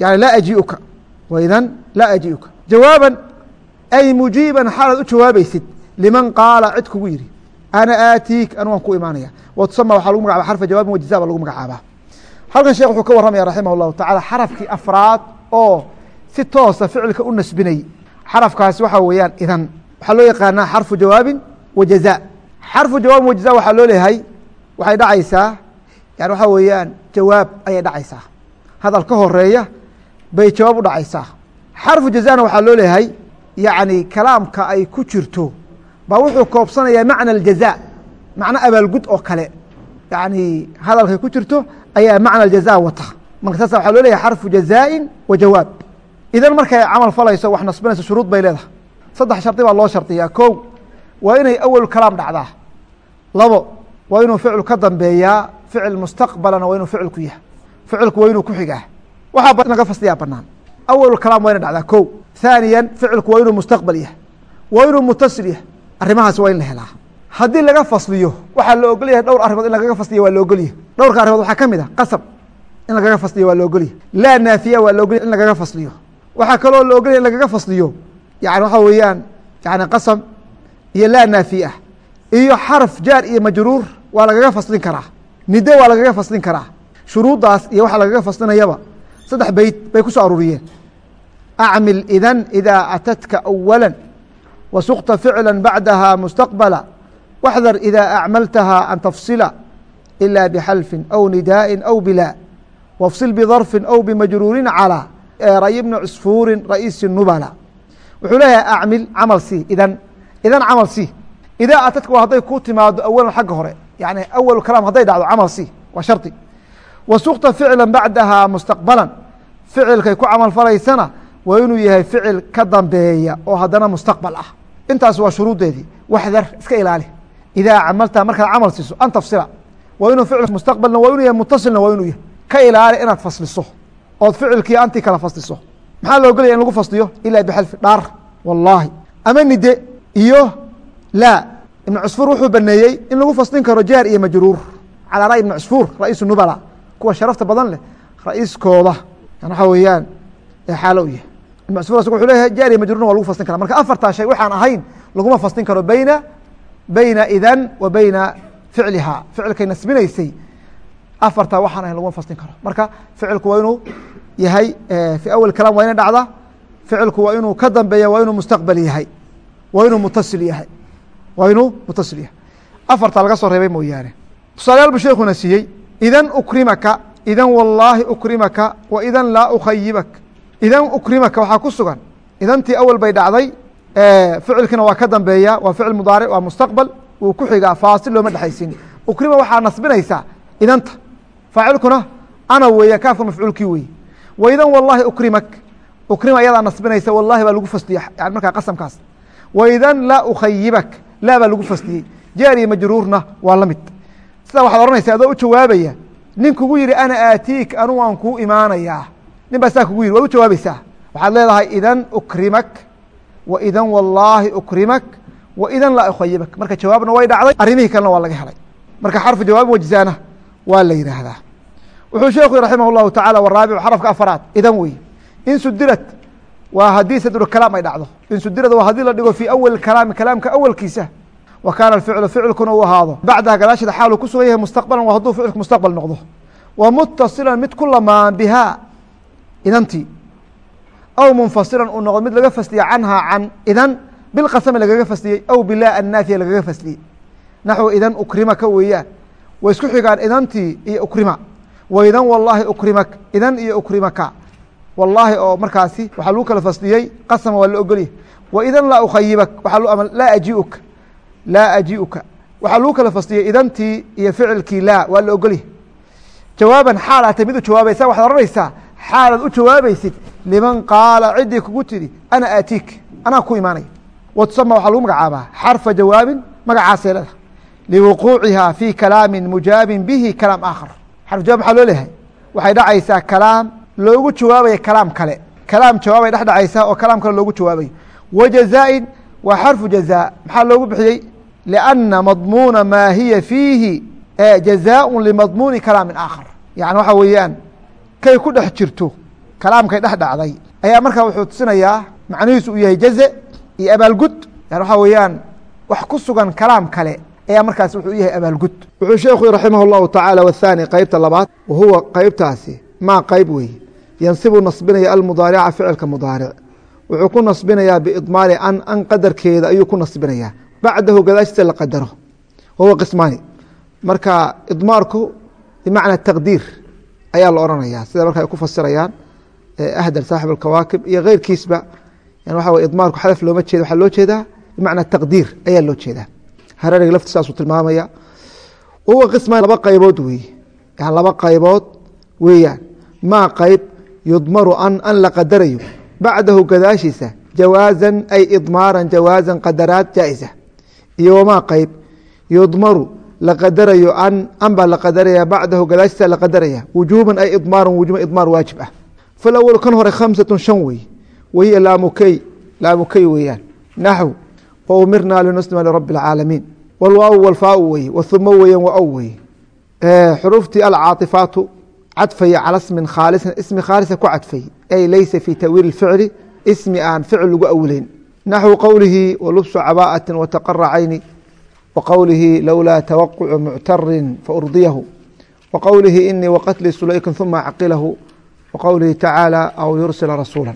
yani laa ajiuka wa idan laa ajiuka jawaaban ay mujiiban xaalaad u jawaabaysid liman qaala cid kugu yidhi ana aatiik anu waan ku imaanaya wa tusama waxaa lagu magacaba xarfa jawaabin wajiza ba lagu magacaabaa halkan sheekh wuxuu ka warramaya raximah اllahu tacala xarafkii afraad oo si toosa ficilka u nasbinay xarafkaasi waxaa weeyaan idan waxaa loo yaqaanaa xarfu jawaabin wa jaza xarfu jawaabin wa jaza waxaa loo leeyahay waxay dhacaysaa yani waxaa weeyaan jawaab ayay dhacaysaa. Hadal ka horreeya bay jawaab u dhacaysaa. Xarfu jazana waxaa loo leeyahay yacni kalaamka ay ku jirto baa wuxuu koobsanayaa macna aljaza macno abaalgud oo kale. Yani hadalkay ku jirto ayaa macna aljaza wata. Marka saasa waxaa loo leeyahay xarfu jazaain wa jawaab. Idan markay camal falayso wax nasbinayso shuruud bay leedahay. Saddex shardi baa loo shardiyaa ko waa inay awal kalaam dhacdaa. Labo waa inuu ficil ka dambeeyaa ficil mustaqbalana waa inuu ficilku yahay. Ficilku waa inuu ku xigaa waxaa naga fasliyaa banaan. Awal kalaam waa ina dhacdaa ko haaniya ficilku waa inuu mustaqbal yahay. Waa inuu mutasil yahay. Arrimahaas waa in la helaa. Haddii laga fasliyo waxaa la ogol yahay dhowr arrimood in lagaga fasliya waa la ogolyahay dhowrka arrimood waxaa ka mid a qasab. In lagaga fasliyo waa la ogolyahay laa naafiya waa la ogolyahy in lagaga fasliyo. Waxaa kaloo la ogolyahy in lagaga fasliyo yani waxaa weeyaan yani qasam iyo laa naafi ah iyo xarf jaar iyo majruur waa lagaga faslin karaa. Nido waa lagaga faslin karaa. Shuruuddaas iyo waxaa lagaga faslinayaba saddex beyt bay ku soo aruuriyeen. Acmil idan idaa atadka awala wasukta ficla bacdaha mustaqbala. Waxdar idaa acmaltahaa an tafsila ila bxalfin aw nidaa'in aw bila. Wafsil bidarfin aw bimajruurin calaa eray bni cusfuurin ra'iisi nubala. Wuxuu leeyahay acmil camal si idan idan camal si idaa atadka waa hadday kuu timaado awalan xagga hore yani awl kalaam hadday dhacdo camal si waa shardi wasukta ficla bacdaha mustaqbalan ficilkay ku camal falaysana waa inuu yahay ficil ka dambeeya oo haddana mustaqbal ah intaas waa shuruudeedii waxdar iska ilaali idaa camalta markaad camal siiso an tafsila waa inuu ficil mustaqbalna waa inuu yahay mutasilna waa inuu yahay ka ilaali inaad fasliso ood ficilkii anti kala fasliso maxaa la ogolaya in lagu fasliyo ilaa bixalfi dhaar wallaahi ama nide iyo laa ibn cusfuur wuxuu baneeyey in lagu faslin karo jaar iyo majruur. Calaa ra'y ibn cusfuur ra'iisu nubala kuwa sharafta badan leh ra'iiskooda waxaa weeyaan xaalo u yahay. Ibn cusfuur asg wuxuu leeyahay jaar iyo majruurna waa lagu faslin kara marka afartaa shay waxaan ahayn laguma faslin karo beyna beyna idan wa beyna ficlihaa. Ficilkay nasbinaysay afartaa waxaan ahayn laguma faslin karo. Marka ficilku waa inuu yahay fi awal kalaam waa ina dhacda ficilku waa inuu ka dambeeya waa inuu mustaqbal yahay waa inuu mutasil yahay waa inuu mutasil yahay afartaa laga soo reebay mooyaane. Tusaalayaal buu sheekuna siiyey idan ukrimaka idan wallaahi ukrimaka wa idan laa ukhayibak idan ukrimaka waxaa ku sugan idantii awal bay dhacday ficilkiina waa ka dambeeya waa ficil mudaaric waa mustaqbal wuu ku xigaa faasil looma dhexaysin. Ukrima waxaa nasbinaysaa idanta. Faacilkuna ana weeya kaafka mafcuulkii weeye wa idan wallaahi ukrimak. Ukrima ayadaa nasbinaysa wallahi baa lagu fasliyey yani markaa qasamkaas. Wa idan laa ukhayibak laa baa lagu fasliyey jaar iyo majruurna waa la mid. Sidaa waxaad ohanaysa adoo u jawaabaya nin kugu yihi ana aatiik anu waan kuu imaanayaa. Nin baa saa kugu yihi waad u jawaabaysaa. Waxaad leedahay idan ukrimak wa idan wallaahi ukrimak wa idan laa ukhayibak marka jawaabna way dhacday arrimihii kalena waa laga helay. Marka xarfu jawaabin wajzaana waa la yidhaahdaa. Wuxuu sheekhu raximah اllahu tacala waraabicu xarafka afaraad idan wey in sudirad waa haddii sadru kalaam ay dhacdo. In sudirad waa haddii la dhigo fii awali kalaami kalaamka awalkiisa wa kaana ficlu ficilkuna uu ahaado. Bacdaha gadaashada xaaluu ku sugan yahay mustaqbalan waa hadduu ficilku mustaqbal noqdo. Wa mutasilan mid ku lamaan bihaa idantii aw munfasilan uu noqdo mid laga fasliye canhaa can idan bilqasami lagaga fasliyey aw bilaa annaafiya lagaga fasliyey naxو idan ukrimaka weeyaan. Way isku xigaan idantii iyo ukrima. Wa idan wallaahi ukrimak idan iyo ukrimaka wallaahi oo markaasi waxaa lagu kala fasliyey qasama waa la ogolyahy wa idan laa ukhayibak laa ajiuka laa ajiuka. Waxaa lagu kala fasliyey idantii iyo ficilkii laa waa la ogolyahy jawaaban xaal atay mid u jawaabaysa waxaad ohanaysaa xaalaad u jawaabaysid liman qaala ciddii kugu tidhi ana aatiik anaa ku imaanaya wa tusama waxaa lagu magacaabaa xarfa jawaabin magacaasay leedahay liwuquuciha fi kalaami mujaabin bihi kalaam aakhar. Xarfu jawab maxaa loo leeyahay? Waxay dhacaysaa kalaam loogu jawaabaya kalaam kale. Kalaam jawaabay dhex dhacaysaa oo kalaam kale loogu jawaabayo wa jazaain waa xarfu jazaa. Maxaa loogu bixiyey? Lianna madmuuna maa hiya fiihi jazaaءu limadmuuni kalaamin aakhar. Yani waxa weeyaan kay ku dhex jirto kalaamkay dhex dhacday. Ayaa markaa wuxuu tusinayaa macnihiisu uu yahay jaze iyo abaalgud. Yani waxaa weeyaan wax ku sugan kalaam kale ayaa markaas wuxuu yahay abaalgud. Wuxuu sheekhu raximah اllahu tacaala wthaani qeybta labaad wa huwa qeybtaasi maa qeyb weeye yansibu nasbinaya almudaarica ficilka mudaaric. Wuxuu ku nasbinayaa biidmaari an an qadarkeeda ayuu ku nasbinayaa. Bacdahu gadaashiisa la qadaro. Wahuwa qismaani. Marka idmaarku bimacna taqdiir ayaa la oranaya sida marka ay ku fasirayaan ahdar saaxib alkawaakib iyo keyrkiisba waxa wey idmaarku xadaf looma jeeda waxaa loo jeedaa bimacna taqdiir ayaa loo jeedaa. Harariga lafti saasuu tilmaamaya. Wahuwa qismaan laba qaybood weeye yani laba qaybood weeyaan maa qeyb yudmaru an an la qadarayo. Bacdahu gadaashiisa jawaazan ay idmaaran jawaazan qadaraad jaa-isa. Iyo wamaa qeyb yudmaru la qadarayo an an la qadaraya bacdahu gadaashiisa la qadaraya wujuuban ay idmaaran wujuuban idmaar waajib ah. Falawalu kan hore khamsatun shan wey. Wahiya laamukey laamukey weeyaan. Naxw wmirna linuslima lirabi اlcaalamiin wlwaaw wlfaau weye whuma weyan wa ow weye xuruuftii alcaaifaatu cadfaya cala smin khaalisan ismi khaalisa ku cadfay ay leysa fi tawiili اficli ismi aan ficil lagu awileyn naxwu qowlihi walubsu cabaa'ati wataqara cayni wa qowlihi lowlaa tawaqucu muctarin faurdiyahu wa qowlihi inii waqatli sulaykin uma acqilahu wa tacaala aw yursila rasuula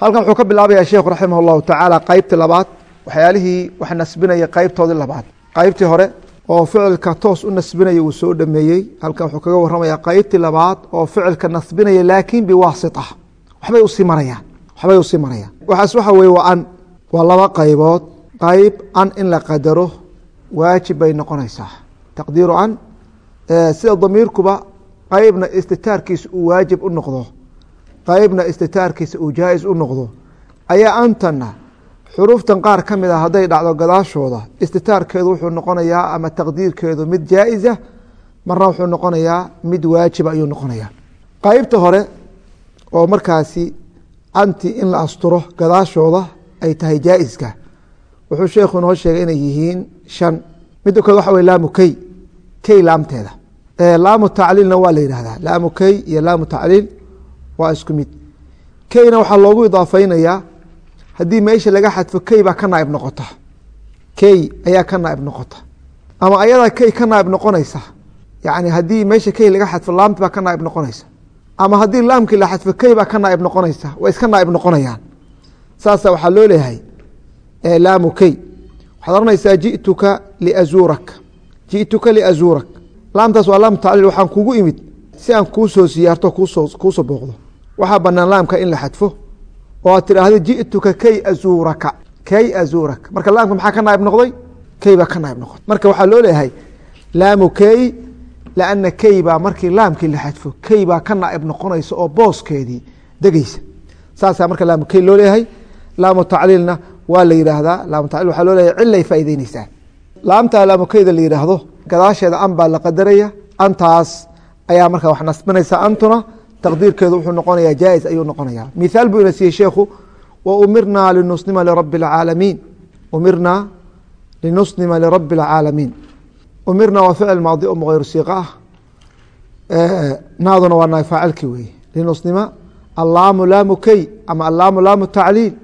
halkan wuxuu ka bilaabaya sheekhu raximah اllahu tacaala qeybtii labaad waxyaalihii wax nasbinaya qeybtoodii labaad. Qeybtii hore oo ficilka toos u nasbinaya uu soo dhameeyey. Halkan wuxuu kaga waramaya qeybtii labaad oo ficilka nasbinaya laakiin biwaasita. Waxbay u sii marayaan. Waxbay u sii marayaan. Waxaas waxa weye waa an. Waa laba qaybood. Qayb an in la qadaro waajib bay noqonaysaa. Taqdiiru an sida damiirkuba qeybna istitaarkiisa uu waajib u noqdo. Qeybna istitaarkiisa uu jaa-is u noqdo. Ayaa antana xuruuftan qaar ka mid a hadday dhacdo gadaashooda istitaarkeedu wuxuu noqonayaa ama taqdiirkeedu mid jaa-isa marna wuxuu noqonayaa mid waajiba ayuu noqonayaa. Qeybta hore oo markaasi anti in la asturo gadaashooda ay tahay jaa-iska wuxuu sheekhu inoo sheegay inay yihiin shan. Midda kood waxa wey laamu key key laamteeda. Laamu tacliilna waa la yidhahdaa laamu key iyo laamu tacliil waa isku mid. Keyna waxaa loogu idaafeynayaa haddii meesha laga xadfo key baa ka naaib noqota. Key ayaa ka naaib noqota. Ama ayadaa key ka naaib noqonaysa. Yani haddii meesha key laga xadfo laamti baa ka naaib noqonaysa. Ama haddii laamkii la xadfo key baa ka naaib noqonaysa way iska naaib noqonayaan. Saasa waxaa loo leeyahay laamu key waxaad oranaysaa jituka liazuurak. Jituka liazuurak. Laamtaas waa laam tacliil waxaan kugu imid si aan kuu soo siyaarto kuusoo kuusoo booqdo. Waxaa banaan laamka in la xadfo oo aad tidhaahdo jituka key azuuraka key azuuraka. Marka laamka maxaa ka naaib noqday? Key baa ka naaib noqotay marka waxaa loo leeyahay laamu key lana key baa markii laamkii la xadfo key baa ka naaib noqonaysa oo booskeedii degeysa saasaa marka laamu key loo leeyahay. Laamu tacliilna waa la yidhaahdaa. Laamu tacliil waxaa loo leeyahay cilay faa'ideyneysaa laamtaa laamukeyda la yidhaahdo gadaasheeda an baa la qadaraya antaas ayaa markaa wax nasbinaysa antuna taqdiirkeedu wuxuu noqonayaa jaa-is ayuu noqonayaa. Mithaal buu ina siiyey sheekhu wa umirnaa linuslima lirabbi اlcaalamiin umirnaa linuslima lirabbi اlcaalamiin umirnaa waa ficil maadi o mgayr siiqa ah. Naaduna waa naay faacilkii weeye linuslima allaamu laamu key ama allaamu laamu tacliil.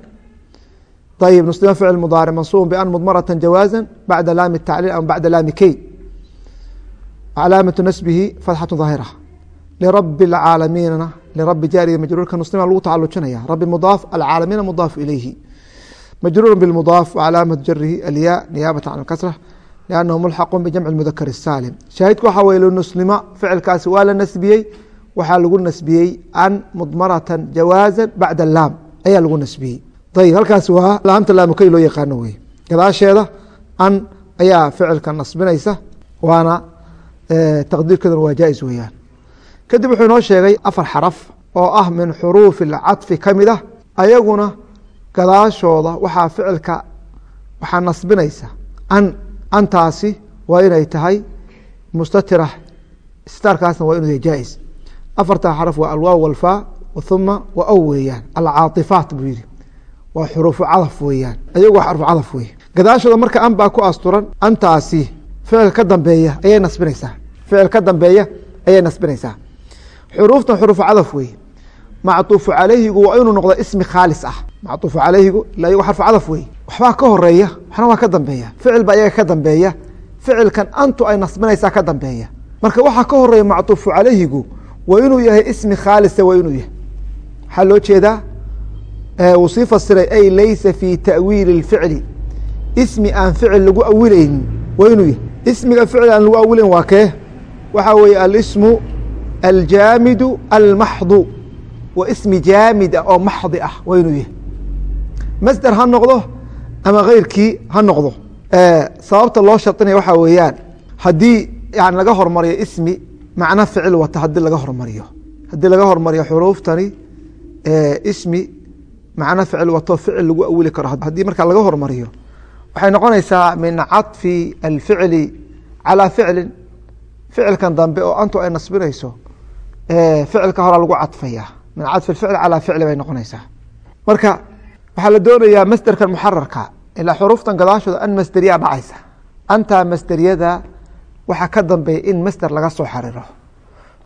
Ayb nuslima ficil mudaaric mansuubun ban mudmarata jawaaza bacda laami tacliil ama bacda laami key calaamatu nasbihi fatxatu daahira lirabi اlcaalamiinna lirabi jaariga majruurka nusnima lagu tacalujinaya rabi mudaaf alcaalamiina mudaaf ilayhi majruur bاmudaaf wcalaamatu jarihi alya niyaabata can kasra لأنه ملحق بجمع المذkر الساaلم شhaahidku waxa w لنسلima ficilkaasi waa la nasbiyey waxaa lagu nasbiyey an mdmرة جawاaزا baعd الlaam ayaa lagu nasbiyey ayb halkaas waa laamta laamukey loo yaqaano wey gadaasheeda an ayaa ficilka nasbinaysa waana taqdiirkeeduna waa jaaئز weyaan kadib wuxuu inoo sheegay afar xaraf oo ah min xuruufi اcadfi ka mid ah ayaguna gadaashooda waxaa ficilka waxaa nasbinaysa an antaasi waa inay tahay mustatira istaarkaasna waa inuu yahay jaa-is. Afartaa xaraf waa alwaaw walfaa wathuma wa weeyaan. Alcaaifaat buu yihi waa xuruufu cadaf weeyaan. Ayagu waa xurufu cadaf weeye. Gadaashooda marka an baa ku asturan antaasi ficil ka dambeeya ayay nasbinaysaa. Ficil ka dambeeya ayay nasbinaysaa xuruuftan xuruufu cadaf wey macuufu calayhigu waa inuu noqdo ismi khaalis ah. Macuufu calayhigu la iyagu xarfu cadaf wey waxbaa ka horreeya waxna waa ka dambeeya. Ficil baa iyaga ka dambeeya. Ficilkan antu ay nasbinaysaa ka dambeeya. Marka waxaa ka horreeya macuufu calayhigu waa inuu yahay ismi khaalisa waa inuu yahay. Waxaa loo jeedaa wuu sii fasiray ay laysa fii ta'wiili اficli ismi aan ficil lagu awilaynin waa inuu yahay. Ismiga ficil aan lagu awilayn waa kee? Waxaa weeye alismu aljaamidu almaxdu waa ismi jaamid ah oo maxdi ah waa yahay masder ha noqdo ama keyrkii ha noqdo sababta loo shardinaya waxaa weeyaan haddii yani laga hormariyo ismi macno ficil wata haddii laga hormariyo haddii laga hormariyo xuruuftani ismi macno ficil wato ficil lagu awili karo haddii markaa laga hormariyo waxay noqonaysaa min caطfi alficli calىa ficlin ficilkan dambe oo antu ay nasbinayso ficilka horaa lagu cadfaya min caطfi ficl calىa ficli bay noqonaysaa. Marka waxaa la doonayaa masderkan muxararka ilaa xuruuftan gadaashooda an masderiyaa dhacaysa. Antaa masderiyada waxaa ka dambeeya in masder laga soo xariro.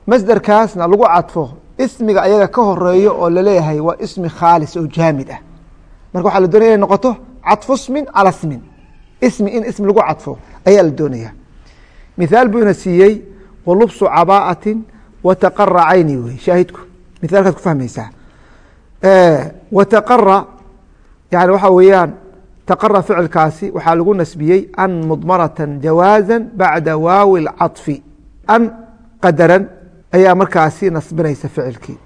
Masderkaasna lagu cadfo ismiga ayaga ka horeeyo oo la leeyahay waa ismi khaalis oo jaamid ah. Marka waxaa la doonaya inay noqoto cadfu smin cala smin ismi in ismi lagu cadfo ayaa la doonaya mithaal buu siiyey walubsu cabaa'ati wataqara cayni wey shaahidku mithaalkaad ku fahmaysaa wataqara yani waxaa weeyaan taqara ficilkaasi waxaa lagu nasbiyey an mudmarata jawaaza bacda waawi اlcaطfi an qadaran ayaa markaasi nasbinaysa ficilkii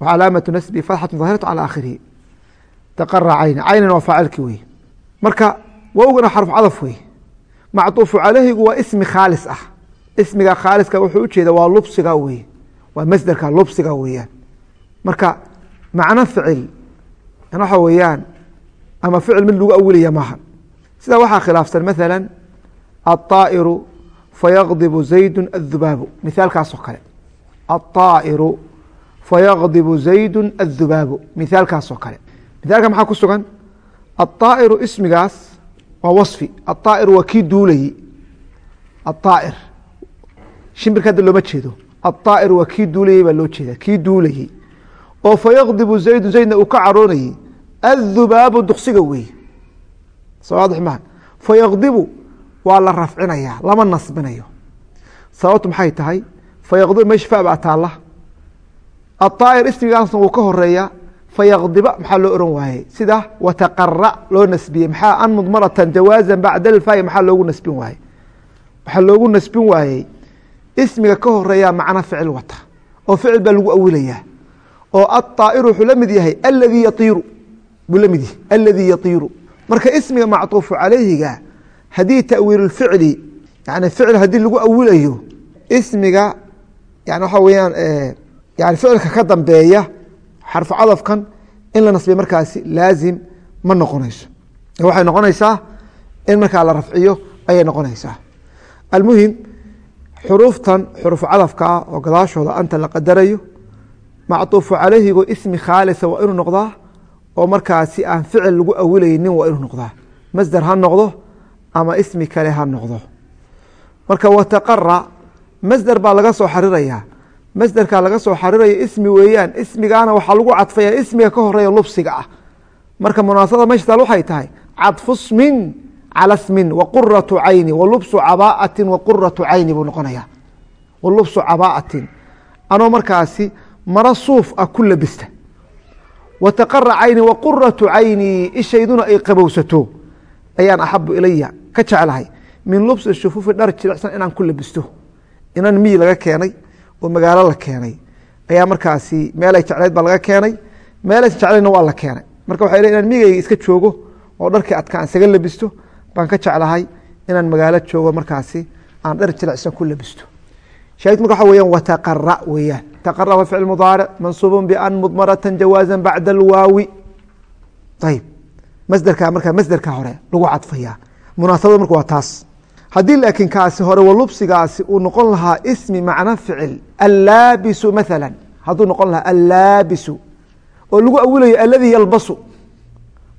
wcalaamatu nasbi fatxatu ظaahiratu calى aakhirihi taqara cayni caynan waa faacilkii wey marka wowgana xarf cadaf wey macطuufu calayhigu waa ismi khaalis ah ismiga khaaliska wuxuu ujeeda waa lubsiga wey waa masderka lubsiga weeyaan marka macno ficil waxa weeyaan ama ficil mid lagu awilaya maaha sida waxaa khilaafsan maثala aلطaaئiru fayaqdibu zaydu الذubaabu mithaalkaasoo kale aلطaaئiru fayaqdibu zaydu الذubaabu mithaalkaasoo kale mithaalka maxaa ku sugan aلطaaئiru ismigaas waa waصfi aلطaaئir waa kii duulayey aلطaaئir shimbirka hadda looma jeedo aaair waa kii duulayey baa loo jeeda kii duulayey oo fayaqdibu zaydu zaydna uu ka caroonayey adubaabu duqsiga wey sawaadix maha fayaqdibu waa la rafcinayaa lama nasbinayo sababtu maxay tahay fayaqdibu meesha fa baa taalla aaair ismigaasna wuu ka horreeya fayaqdiba maxaa loo oran waayey sida wataqara loo nasbiyey maxaa an mudmaratan jawaaza bacda alfaai maxaa loogu nasbin waayey waxaa loogu nasbin waayey ismiga ka horeeyaa macno ficil wata oo ficil baa lagu awilayaa oo aaair wuxuu la mid yahay aladii yaiiru buu la mid yahay aladii yaiiru marka ismiga macطuufu calayhiga haddii tawiilficli yani ficil haddii lagu awilayo ismiga yani waxaa weyaan yani ficilka ka dambeeya xarfu cadafkan in la nasbiya markaasi laazim ma noqonayso. Waxay noqonaysaa in markaa la rafciyo ayay noqonaysaa. Almuhim xuruuftan xurufu cadafka ah oo gadaashooda anta la qadarayo macطuufu calayhigo ismi khaalisa waa inuu noqdaa oo markaasi aan ficil lagu awilaynin waa inuu noqdaa. Masder ha noqdo ama ismi kale ha noqdo. Marka wataqara masder baa laga soo xariraya. Masderka laga soo xariraya ismi weeyaan ismigaana waxaa lagu cadfaya ismiga ka horreeya lubsiga ah. Marka munaasabada meesha taal waxay tahay cadfu smin cala smin wa quratu cayni wa lubsu cabaatin wa quratu cayni buu noqonaya wa lubsu cabaatin anoo markaasi maro suuf ah ku labista wa taqara cayni wa quratu cayni ishayduna ay qabowsato ayaan axabu ilaya ka jeclahay min lubsi shufuufi dhar jilicsan inaan ku labisto inan miyi laga keenay oo magaalo la keenay ayaa markaasi meelay jeclayd baa laga keenay meelaysa jeclayna waa la keenay marka waxay le inaan miyigayga iska joogo oo dharkii adkaan isaga labisto baan ka jeclahay inaan magaalo joogo markaasi aan dhar jilicsan ku labisto. Shaahid marka waxa weyaan wataqara weeyaan. Taqara waa ficil mudaaric mansuubun bian mudmarata jawaaza bacda alwaawi. Ayib masderka marka masderka hore lagu cadfaya munaasabada marka waa taas. Haddii laakiin kaasi hore walubsigaasi uu noqon lahaa ismi macno ficil allaabisu maala hadduu noqon lahaa allaabisu. Oo lagu awilayo aladii yalbasu.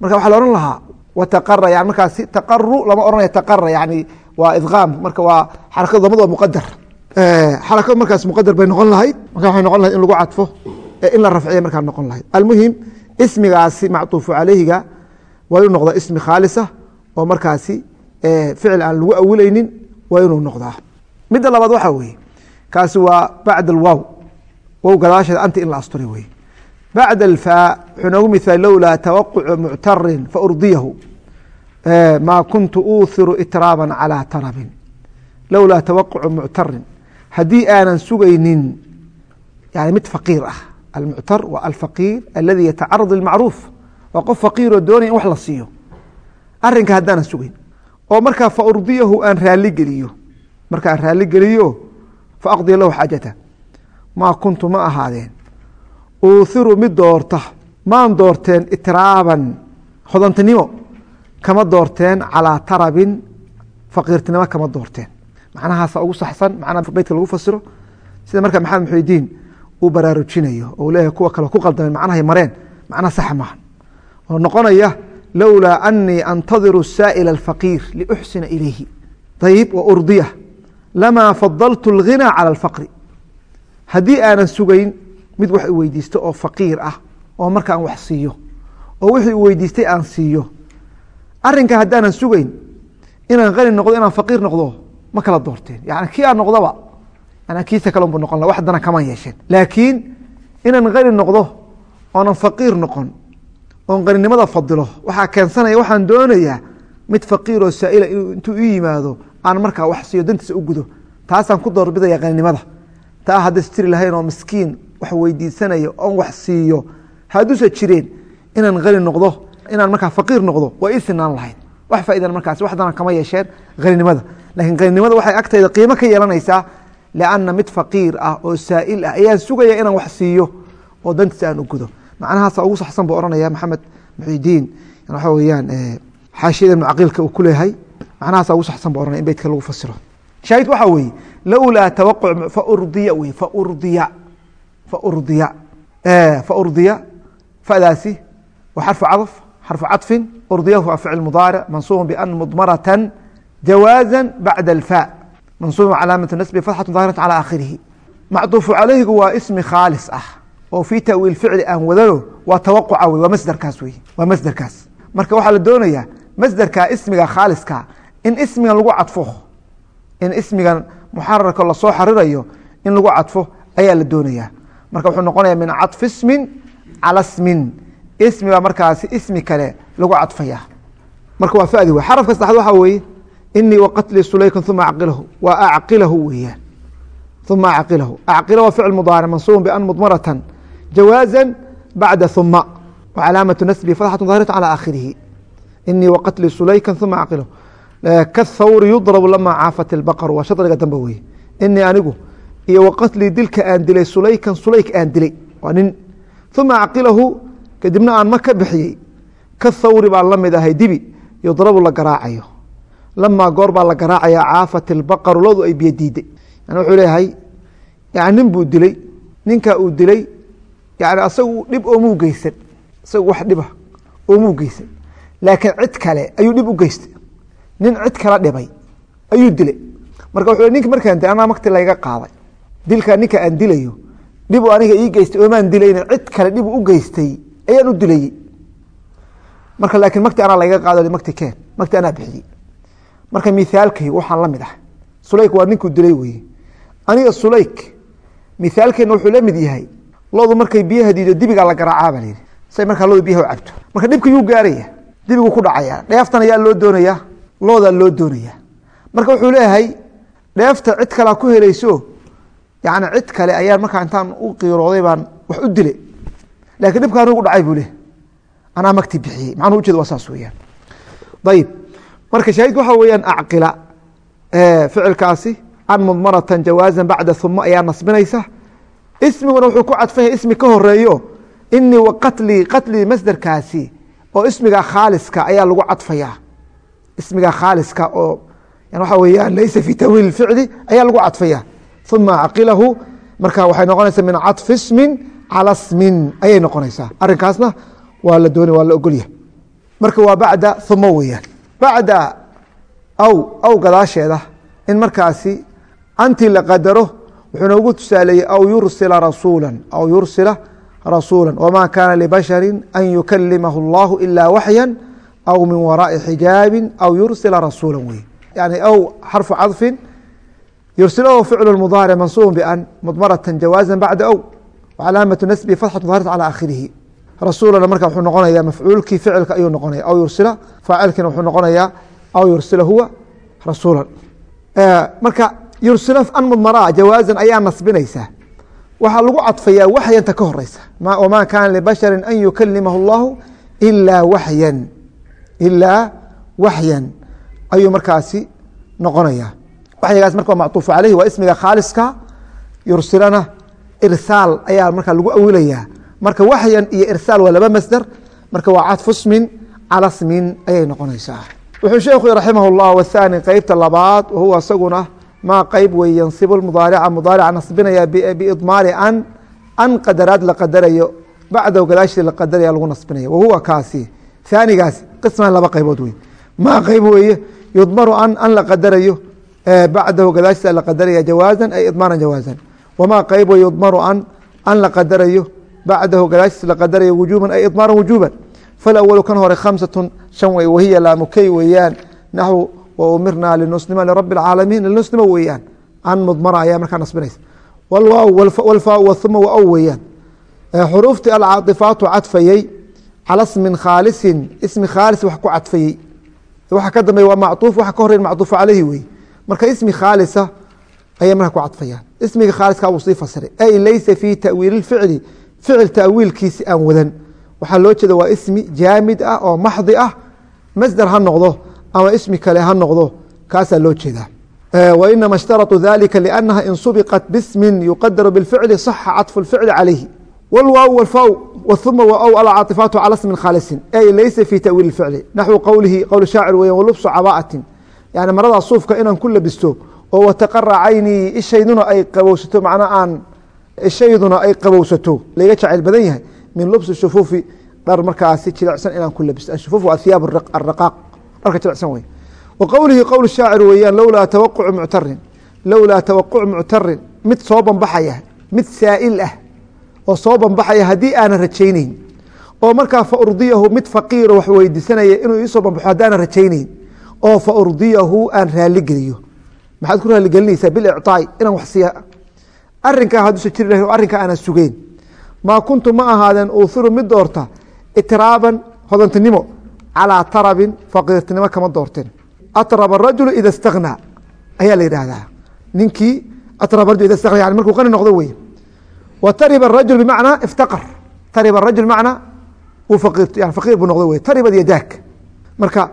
Marka waxaa la ohan lahaa wataqara yani markaasi taqaru lama ohanaya taqara yani waa idqaam marka waa xarakadu damad waa muqadar xarakadu markaas muqadar bay noqon lahayd marka waxay noqon lahayd in lagu cadfo in la rafciya markaa noqon lahayd. Almuhim ismigaasi macطuufu calayhiga waa inuu noqdaa ismi khaalisa oo markaasi ficil aan lagu awilaynin waa inuu noqdaa. Midda labaad waxaa weeye kaasi waa bacd alwow wow gadaasheeda anta in la asturay weye bacd alfaa wuxuu noogu mihaal lowlaa tawaqucu muctarin faurdiyahu maa kuntu uuhiru itraaba calى tarabin lowlaa tawaqucu muctarin haddii aanan sugaynin yani mid faqiir ah almuctar waa alfaqiir aladi yatacarad lilmacruuf waa qof faqiiroo doonaya in wax la siiyo arinka haddaanan sugayn oo markaa faurdiyahu aan raali geliyo markaan raali geliyo faaqdiya lahu xaajata maa kuntu ma ahaadeen uuhiru mid doorta maan doorteen itraaban hodantinimo kama doorteen calaa tarabin faqiirtinimo kama doorteen. Macnahaasa ugu saxsan macnaha beytka lagu fasiro. Sida marka maxamed muxudiin uu baraarujinayo oo leeyahay kuwa kale ku qaldameen macnahay mareen macnaha saxa maaha. Oo noqonaya lowlaa anii antadiru saa'ila alfaqiir liuxsina ilayhi. Ayib wa urdiya. Lamaa fadaltu alghina cala alfaqri. Haddii aanan sugayn mid wax weydiisto oo faqiir ah oo marka aan wax siiyo oo wixii u weydiistay aan siiyo. Arinka haddaanan sugayn inaan qani noqdo inaan faqiir noqdo ma kala doorteen. Yani kii aan noqdoba yani kiisa kale unbu noqon wax dana kamaan yeesheen. Laakiin inaan qani noqdo oonan faqiir noqon oon qaninimada fadilo waxaa keensanaya waxaan doonayaa mid faqiir oo saa'ila intuu ii yimaado aan markaa wax siiyo dantiisa u gudo. Taasaan ku doorbidaya qaninimada. Taa haddays jiri lahayn oo miskiin wax weydiisanayo oon wax siiyo hadduusa jireen inaan qani noqdo inaan markaa faqiir noqdo waa ii lahayd. Wax faa'idan markaas waxdana kama yeesheen qaninimada laakiin qaninimada waxay agtayda qiimo ka yeelanaysaa lianna mid faqiir ah oo saa'il ah ayaan sugaya inaan wax siiyo oo dantiisa aan u gudo. Macnahaasa ugu saxsan buu ohanaya maxamed muxidiin waxa weyaan xaashiyada ibnu uu ku leeyahay macnahaasa ugu saxsan buu ohanaya in beytka lagu fasiro. Shaahidku waxaa weeye lowlaa tawaquc faurdiya wey faurdiya faurdiya fadaasi waa xarfu cadf xarfu caطfin urdiyahu waa ficil mudaaric mansuuba ban mudmaratan jawaaza bacda alfa mansuuba calaamatu nasbi fatxatu daahiratu calى aakhirihi. Macduufu calayhigu waa ismi khaalis ah oo fii tawiil ficli aan wadano waa tawaquca wey waa masderkaas wey waa masderkaas marka waxaa la doonayaa masderka ismiga khaaliska in ismigan lagu cadfo in ismigan muxararka la soo xarirayo in lagu cadfo ayaa la doonayaa marka wuxuu noqonaya min caطfi ismin cala smin ismi baa markaasi ismi kale lagu cadfaya marka waa fadi wey xarafka saddexaad waxaa weeye inii waqatli sulaykan uma acqilahu waa acqilahu weeyaan uma acqilahu acqila waa ficil mudaaric mansuubun ban mudmaratan jawaaza bacda uma wcalaamatu nasbi fatxatu daahiratu calى aakhirihi inii waqatli sulaykan uma acqilahu kathawri yudrabu lama caafat اlbaqru waa shadriga dambe weye inii anigu iyo waqatlii dilka aan dilay sulaykan sulayk aan dilay. Waa nin. Uma acqilahu kadibna aan ma ka bixiyey. Kathawri baan la mid ahay dibi. Yudrabu la garaacayo. Lamaa goor baa la garaacaya caafat اlbaqru lodu ay biyo diiday yani wuxuu leeyahay yani nin buu dilay. Ninkaa uu dilay yani asagu dhib oomuu geysan. Isagu wax dhiba oomuu geysan. Laakiin cid kale ayuu dhib u geystay. Nin cid kala dhibay ayuu dilay. Marka wuxuu ninka markaan dilay anaa makti layga qaaday dilkaa ninka aan dilayo dhibu aniga ii geystay oomaan dilayna cid kale dhibu u geystay ayaan u dilayey marka laakiin makti anaa layga qaado makti keen makti anaa bixiyey. Marka mithaalkaygu waxaan la mid ah. Sulayk waa ninkuu dilay weye aniga sulayk mithaalkeena wuxuu la mid yahay. Loodu markay biyaha diido dibigaa la garaacaa baa layidhi say markaa loodu biyaha u cabto. Marka dhibka yuu gaaraya dibigu ku dhacaya dheeftan ayaa loo doonayaa loodaa loo doonayaa. Marka wuxuu leeyahay dheefta cid kalea ku helayso yani cid kale ayaa markaa intaan u qiirooday baan wax u dilay laakiin dhibka anugu dhacay buu leh. Anaa magti bixiyey. Macnuu ujeeda waa saas weyaan ayib marka shaahidku waxaa weyaan acqila ficilkaasi an mudmaratan jawaaza bacda uma ayaa nasbinaysa. Ismiguna wuxuu ku cadfanya ismi ka horeeyo inii waqatlii qatlii masderkaasi oo ismiga khaaliska ayaa lagu cadfaya. Ismiga khaaliska oo waxa weyaan laysa fi tawiil ficli ayaa lagu cadfaya uma caqilahu marka waxay noqonaysaa min caطfi ismin cala smin ayay noqonaysaa arinkaasna waa la dooni waa la ogolyahay marka waa bacda uma weyaan bacda aw aw gadaasheeda in markaasi anti la qadaro wuxuu noogu tusaaleeyey aw yursila rasuula aw yursila rasuula wma kana libashari an yukalimahu اllahu ila waxya aw min waraaءi xijaabi aw yursila rasuula wey yani aw xarfu caطfin yursilahu ficlu mudaaric mansuub ban mudmarata jawaaza bacda ow calaamatu nasbi fatxatu dahirat calى aakhirihi rasuulana marka wuxuu noqonaya mafcuulkii ficilka ayuu noqonaya aw yursila faacilkiina wuxuu noqonayaa aw yursila huwa rasuula marka yursila an mudmara jawaazan ayaa nasbinaysaa waxaa lagu cadfayaa waxyanta ka horeysa wma kana libashari an yukalimahu اllahu ilaa waxyan ilaa waxyan ayuu markaasi noqonaya waxyigaas marka waa macطuufu caleyhi waa ismiga khaaliska yursilana irsaal ayaa marka lagu awilayaa marka waxyan iyo irsaal waa laba masder marka waa cadfu smin cala smin ayay noqonaysaa. Wuxuu sheekhu raximah اllah wthaani qeybta labaad wahuwa isaguna maa qeyb wey yansibu mudaarica mudaarica nasbinaya biidmaari an an qadaraad la qadarayo bacdahu gadaashii la qadaraya lagu nasbinaya wahuwa kaasi. Haanigaasi qisman laba qaybood wey maa qeyb weeye yudmaru an an la qadarayo bacdahu gadaashisa la qadaraya jawaazan ay idmaaran jawaazan wamaa qeyb wey yudmaru an an la qadarayo bacdahu gadaashis la qadarayo wujuban ay idmaaran wujuban falawalu kan hore khamsatun shan wey wahiya laamukey weeyaan naxw wmirna linuslima lirabi اcaalamiin linuslima weeyaan an mudmara ayaa markaa nasbinaysa wlwaaw wlfa whuma wa weeyaan xuruuftii alcaaifaatu cadfayey calى smin khaalisin ismi khaalis wax ku cadfayey waxa ka dambeya waa macطuuf waxa ka horeyn macطuuf caleyhi wey marka ismi khaalisa ayay marka ku cadfayaan ismiga khaaliska wuu sii fasiray ay laysa fii tawiili اficli ficil taawiilkiisi aan wadan waxaa loo jeeda waa ismi jaamid ah oo maxdi ah masder ha noqdo ama ismi kale ha noqdo kaasaa loo jeedaa wainama اshtarطuu dalika lأnaha in subiqat bismi yuqadaru bاlficli صaxa caطfu اlficli calayhi wاlwaaw wاlfaw whuma waw alcaaطifaatu calى smin khaalisin ay laysa fii tawiili اficli naxwu qowlihi qowl shaacir weya walubsu cabaatin yani maradaa suufka inaan ku labisto oo wataqara caynii ishayduna ay qabowsato macnaa aan ishayduna ay qabowsato layga jacayl badan yahay. Min lubsi shufuufi dhar markaasi jilicsan inaan ku labisto. Ashufuuf waa hiyaab araqaaq dharka jilicsan wey wa qowlihi qowl shaacir weeyaan lowlaa tawaqucu muctarin lowlaa tawaqucu muctarin. Mid soo banbaxaya mid saa'il ah oo soo banbaxaya haddii aanan rajayneyn oo markaa fa urdiyahu mid faqiiro wax weydiisanaya inuu iisoo banbaxo haddaanan rajayneyn oo fa urdiyahu aan raaligeliyo maxaad ku raaligelinaysaa bilicطaa'i inaan wax siiya. Arinkaa hadduusa jiri lahayn oo arrinkaa aanan sugeyn maa kuntu ma ahaadeen uuthiru mid doorta itiraaban hodantinimo calaa tarabin faqiirtinimo kama doorteen. Atraba arajulu ida istaghnaa ayaa la yidhaahdaa. Ninkii atraba rajul ida istagna yani markuu qani noqdo wey wa tariba arajul bimacnaa iftaqar. Tariba arajul bimacnaa uu faqiir yani faqiir buu noqdo wey tariba yadaak. Marka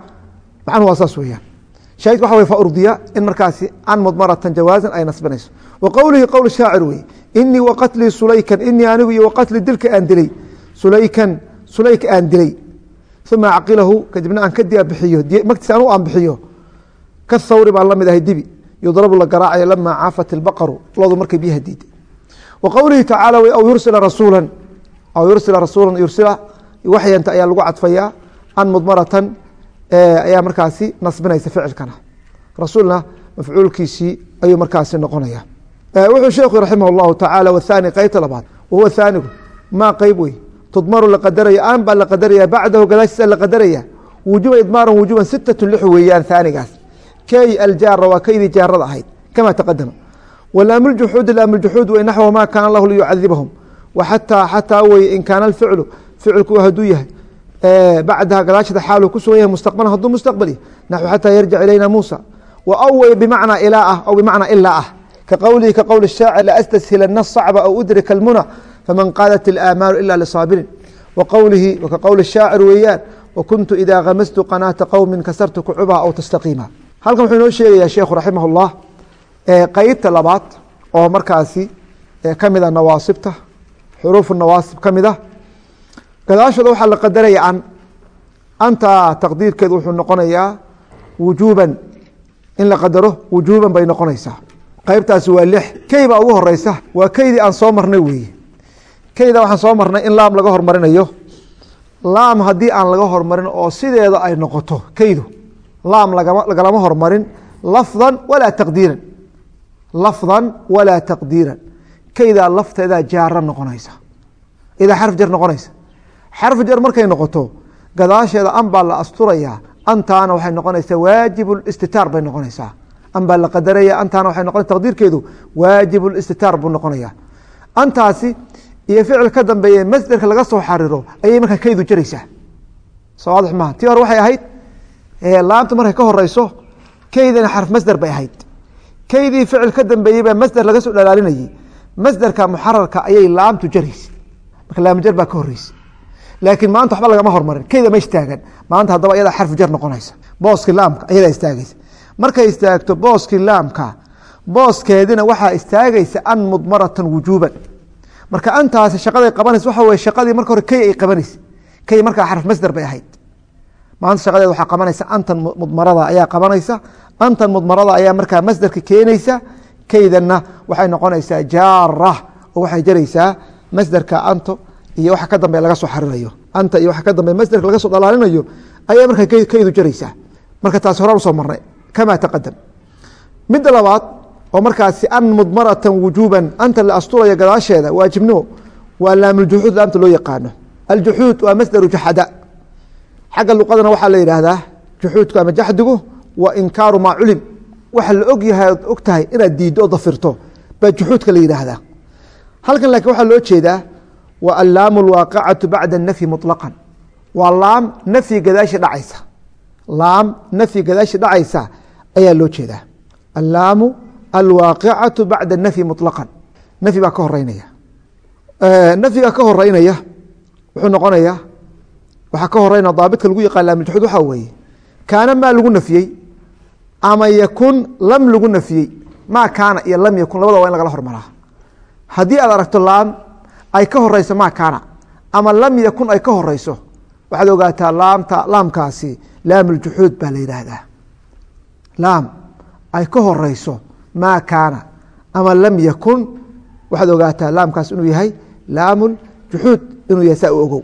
macnuhu waa saas weeyaan. Shaahidka waxa wey faurdiya in markaasi an mudmaratan jawaazan ay nasbinayso wa qowlihi qowl shaacir wey inii waqatlii sulaykan inii anigu iyo waqatli dilka aan dilay sulaykan sulayk aan dilay. Uma caqilahu kadibna aan ka bixiyo magtiisa anu aan bixiyo. Ka thawri baan la mid ahay dibi. Yudrabu la garaacayo lama caafat ilbaqaru lodu markay biyaha diiday wa qowlihi tacaala aw yursila rasuula aw yursila rasuula yursila waxyanta ayaa lagu cadfayaa an mudmaratan ayaa markaasi nasbinaysa ficilkana. Rasuulna mafcuulkiisii ayuu markaasi noqonaya wuxuu sheekhu raximah اllahu tacaala wthaani qeybta labaad wahuwa thaanigu maa qeyb wey tudmaru la qadaraya an baa la qadaraya bacdahu gadaashiisa la qadaraya. Wujuba idmaaran wujuban sitatu lix weeyaan thaanigaas key aljaara waa keydii jaarada ahayd kama taqadama walaamuljuxuudi laamuljuxuud wey naxwa ma kaana lahu liyucadibahum waxataa xataa weye in kaana alficlu ficilku hadduu yahay bacdaha gadaashada xaalu ku sugan yahay mustaqbalan hadduu mustaqbal naxw xataa yarjic ilayna muusa. Wa awey bimacnaa ilaa ah aw bimacnaa ilaa ah. Ka qowlihi ka qowl shaacir laastashilana sacba aw udrika almuna faman qaadat ilaamaalu ila lisaabirin wa qowlihi ka qowl shaacir weeyaan wakuntu idaa kamastu qanaata qowmin kasartu kucubaha aw tastaqiima. Halkan wuxuu inoo sheegayaa sheekhu raximah اllah qeybta labaad oo markaasi ka mida nawaasibta xuruufu nawaasib ka a gadaashooda waxaa la qadaraya an anta taqdiirkeedu wuxuu noqonayaa wujuuban. In la qadaro wujuuban bay noqonaysaa. Qeybtaasi waa lix. Key baa ugu horeysa waa keydii aan soo marnay weeye. Keyda waxaan soo marnay in laam laga hormarinayo. Laam haddii aan laga hormarin oo sideeda ay noqoto keydu laam lagalama hormarin. Lafdan walaa taqdiiran. Lafdan walaa taqdiiran. Keydaa lafteedaa jaara noqonaysa. Idaa xarf jar noqonaysa xarf jar markay noqoto gadaasheeda an baa la asturayaa antaana waxay noqonaysaa waajib istitaar bay noqonaysaa. An baa la qadaraya antaana waxay noqonaysa taqdiirkeedu waajib istitaar buu noqonaya antaasi iyo ficil ka dambeeye masderka laga soo xariro ayay markaa keydu jaraysaa. Soo waadix maha tii hore waxay ahayd laamta markay ka horeyso keydana xarf masder bay ahayd. Keydii ficil ka dambeeyey baa masder laga soo dhalaalinayey masderka muxararka ayay laamtu jaraysa marka laamjar baa ka horeysa laakiin maanta waxba lagama hormarin. Keyda ma istaagan maanta haddaba iyada xarfi jar noqonaysa. Booskii laamka ayadaa istaagaysa. Markay istaagto booskii laamka booskeedina waxaa istaagaysa an mudmaratan wujuuban. Marka antaasi shaqaday qabanaysa waxa weye shaqadii marka hore key ay qabanaysa key markaa xarf masder bay ahayd. Maanta shaqadeed waxaa qabanaysa antan mudmarada ayaa qabanaysa antan mudmarada ayaa markaa masderka keenaysa keydanna waxay noqonaysaa jaara oo waxay jaraysaa masderka anto iyo waxa ka dambe laga soo xarirayo anta iyo waxa ka dambe masderka laga soo dhalaalinayo ayaa markaa keydu jaraysaa. Marka taasi horaan u soo marnay kama taqadam midda labaad oo markaasi an mudmaratan wujuuban anta la asturaya gadaasheeda waajibnimo waa laamuljuxuud laamta loo yaqaano. Aljuxuud waa masdaru jaxada xagga luqadana waxaa la yidhaahdaa juxuudku ama jaxdigu waa inkaaru maa culim. Waxa la og yahay og inaad diiddo oo dafirto baa juxuudka la yidhaahdaa. Halkan laakiin waxaa loo jeedaa wa allaamu alwaaqicatu bacda anafyi muطlaqan waa laam nafyi gadaashi dhacaysa. Laam nafyi gadaashi dhacaysa ayaa loo jeedaa. Allaamu alwaaqicatu bacda nafyi muطlaqan nafyi baa ka horeynaya nafyiga ka horeynaya wuxuu noqonayaa waxaa ka horeynaya daabitka lagu yaqaan laamuljuxuud waxaa weeye. Kaana maa lagu nafiyey ama yakun lam lagu nafiyey maa kaana iyo lam yakun labada waa in lagala hormaraa. Haddii aad aragto laam ay ka horeyso maa kaana. Ama lam yakun ay ka horeyso waxaad ogaataa laamta laamkaasi laam uljuxuud baa la yidhaahdaa. Laam ay ka horeyso maa kaana. Ama lam yakun waxaad ogaataa laamkaas inuu yahay laam juxuud inuu yahay saa u ogow.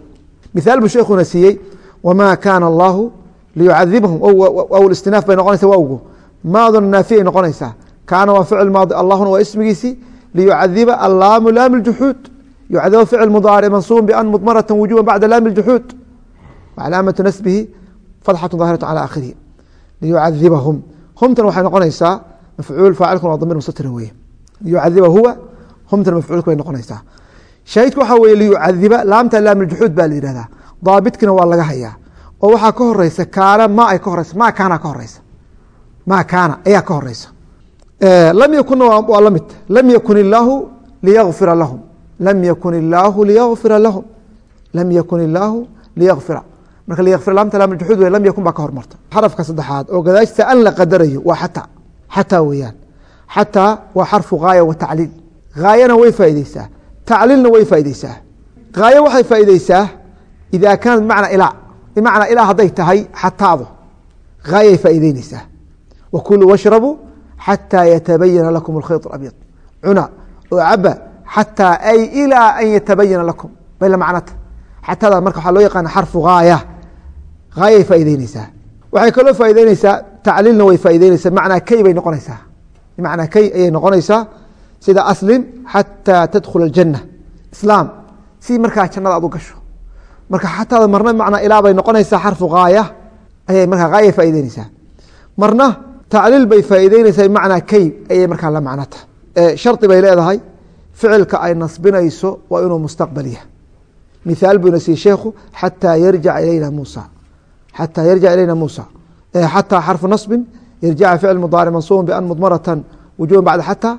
Mihaal buu sheekuna siiyey wamaa kaana allahu liyucadibahum aw istinaaf bay noqonaysa wawgu maaduna naafiy ay noqonaysaa. Kaana waa ficil maadi allahuna waa ismigiisii liyucadiba allaamu laam juxuud yucadiba ficil mudaaric mansuubun ban mudmarata wujuba bacda laam juxuud wcalaamatu nasbihi fadxatu daahiratu calى akhirihi liyucadibahum humtan waxay noqonaysaa mafcuul faacilkun waa damir mustira weye liyucadiba huwa humtan mafcuulka bay noqonaysaa shaahidku waxaa weye liyucadiba laamta laamuljuxuud baa la yihahdaa daabitkina waa laga hayaa oo waxaa ka horeysa kaana ma ay ka horeysa ma kaana ka horeysa ma kaana ayaa ka horeysa lam yakunna waa la mid lam yakun illaahu liyakfira lahum lam yakun illaahu liyakfira lahum lam yakun illaahu liyakfira marka liyakfir laamta laamuljuxuud wey lam yakun baa ka hormarta xarafka saddexaad oo gadaashta an la qadarayo waa xataa xataa weeyaan xataa waa xarfu gaaya wa tacliil gaayana way faaideysaa tacliilna way faaideysaa gaayo waxay faaideysaa ida kaanat bimacna ilaa bimacnaa ilaa hadday tahay xataadu gaayay faa'ideyneysaa wa kuluu washrabuu xataa yatabayana lakum alkhayط abyad cuna oo caba xataa ay ilaa an yatabayana lakum bay la macnata xataada marka waxaa loo yaqaana xarfu gaaya gaayay faa'ideyneysaa waxay kaloo faa'ideyneysaa tacliilna way faa'ideyneysaa bimacnaa key bay noqonaysaa bimacnaa key ayay noqonaysaa sida aslim xataa tadkhula aljanna islaam si markaa jannada aad u gasho marka xataada marna bimacnaa ilaa bay noqonaysaa xarfu gaaya ayay markaa gaayay faa'ideyneysaa marna tacliil bay faa'ideyneysaa bimacnaa key ayay markaa la macnata shardi bay leedahay ficilka ay nasbinayso waa inuu mustaqbal yahay. Mihaal buu ina siiyey sheekhu xataa yarjaca ilayna muusa. Xataa yarjaca ilayna muusa. Xataa xarfu nasbin yarjaca ficil mudaaric mansuubun bian mudmaratan wujuban bacda xataa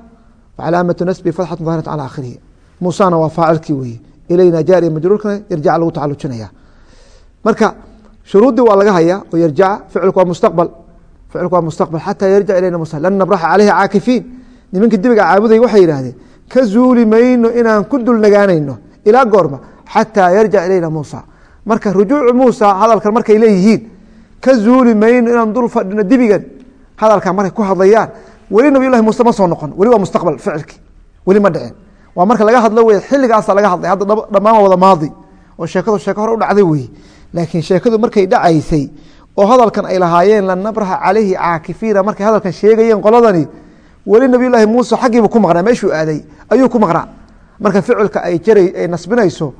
wcalaamatu nasbi fatxatu dahirat calى akhirihi muusana waa faacilkii weeye. Ilayna jaariya majruurkana yarjaca lagu tacalujinaya marka shuruuddii waa laga hayaa oo yarjaca ficilku waa mustaqbal. Ficilku waa mustaqbal. Xataa yarjac ilayna muusa. Lan nabraxa caleyhi caakifiin. Nimankii dibiga caabuday waxay yidhaahdeen ka zuuli mayno inaan ku dul nagaanayno ilaa goorma xataa yarjac ilayna muusa. Marka rujuucu muusa hadalkan markay leeyihiin ka zuuli mayno inaan dul fadhino dibigan hadalkan markay ku hadlayaan weli nabiy llahi muuse ma soo noqon weli waa mustaqbal ficilkii weli ma dhicin. Waa marka laga hadlo wey xilligaasa laga hadlay hadda dhammaan wada maadi oo sheekadu sheeko hore u dhacday weye laakiin sheekadu markay dhacaysay oo hadalkan ay lahaayeen lan nabraha caleyhi caakifiina markay hadalkan sheegayeen qoladani weli nabiy llaahi muuse xaggiibu ku maqnaa meeshuu aaday ayuu ku maqnaa. Marka ficilka ay jaray ay nasbinayso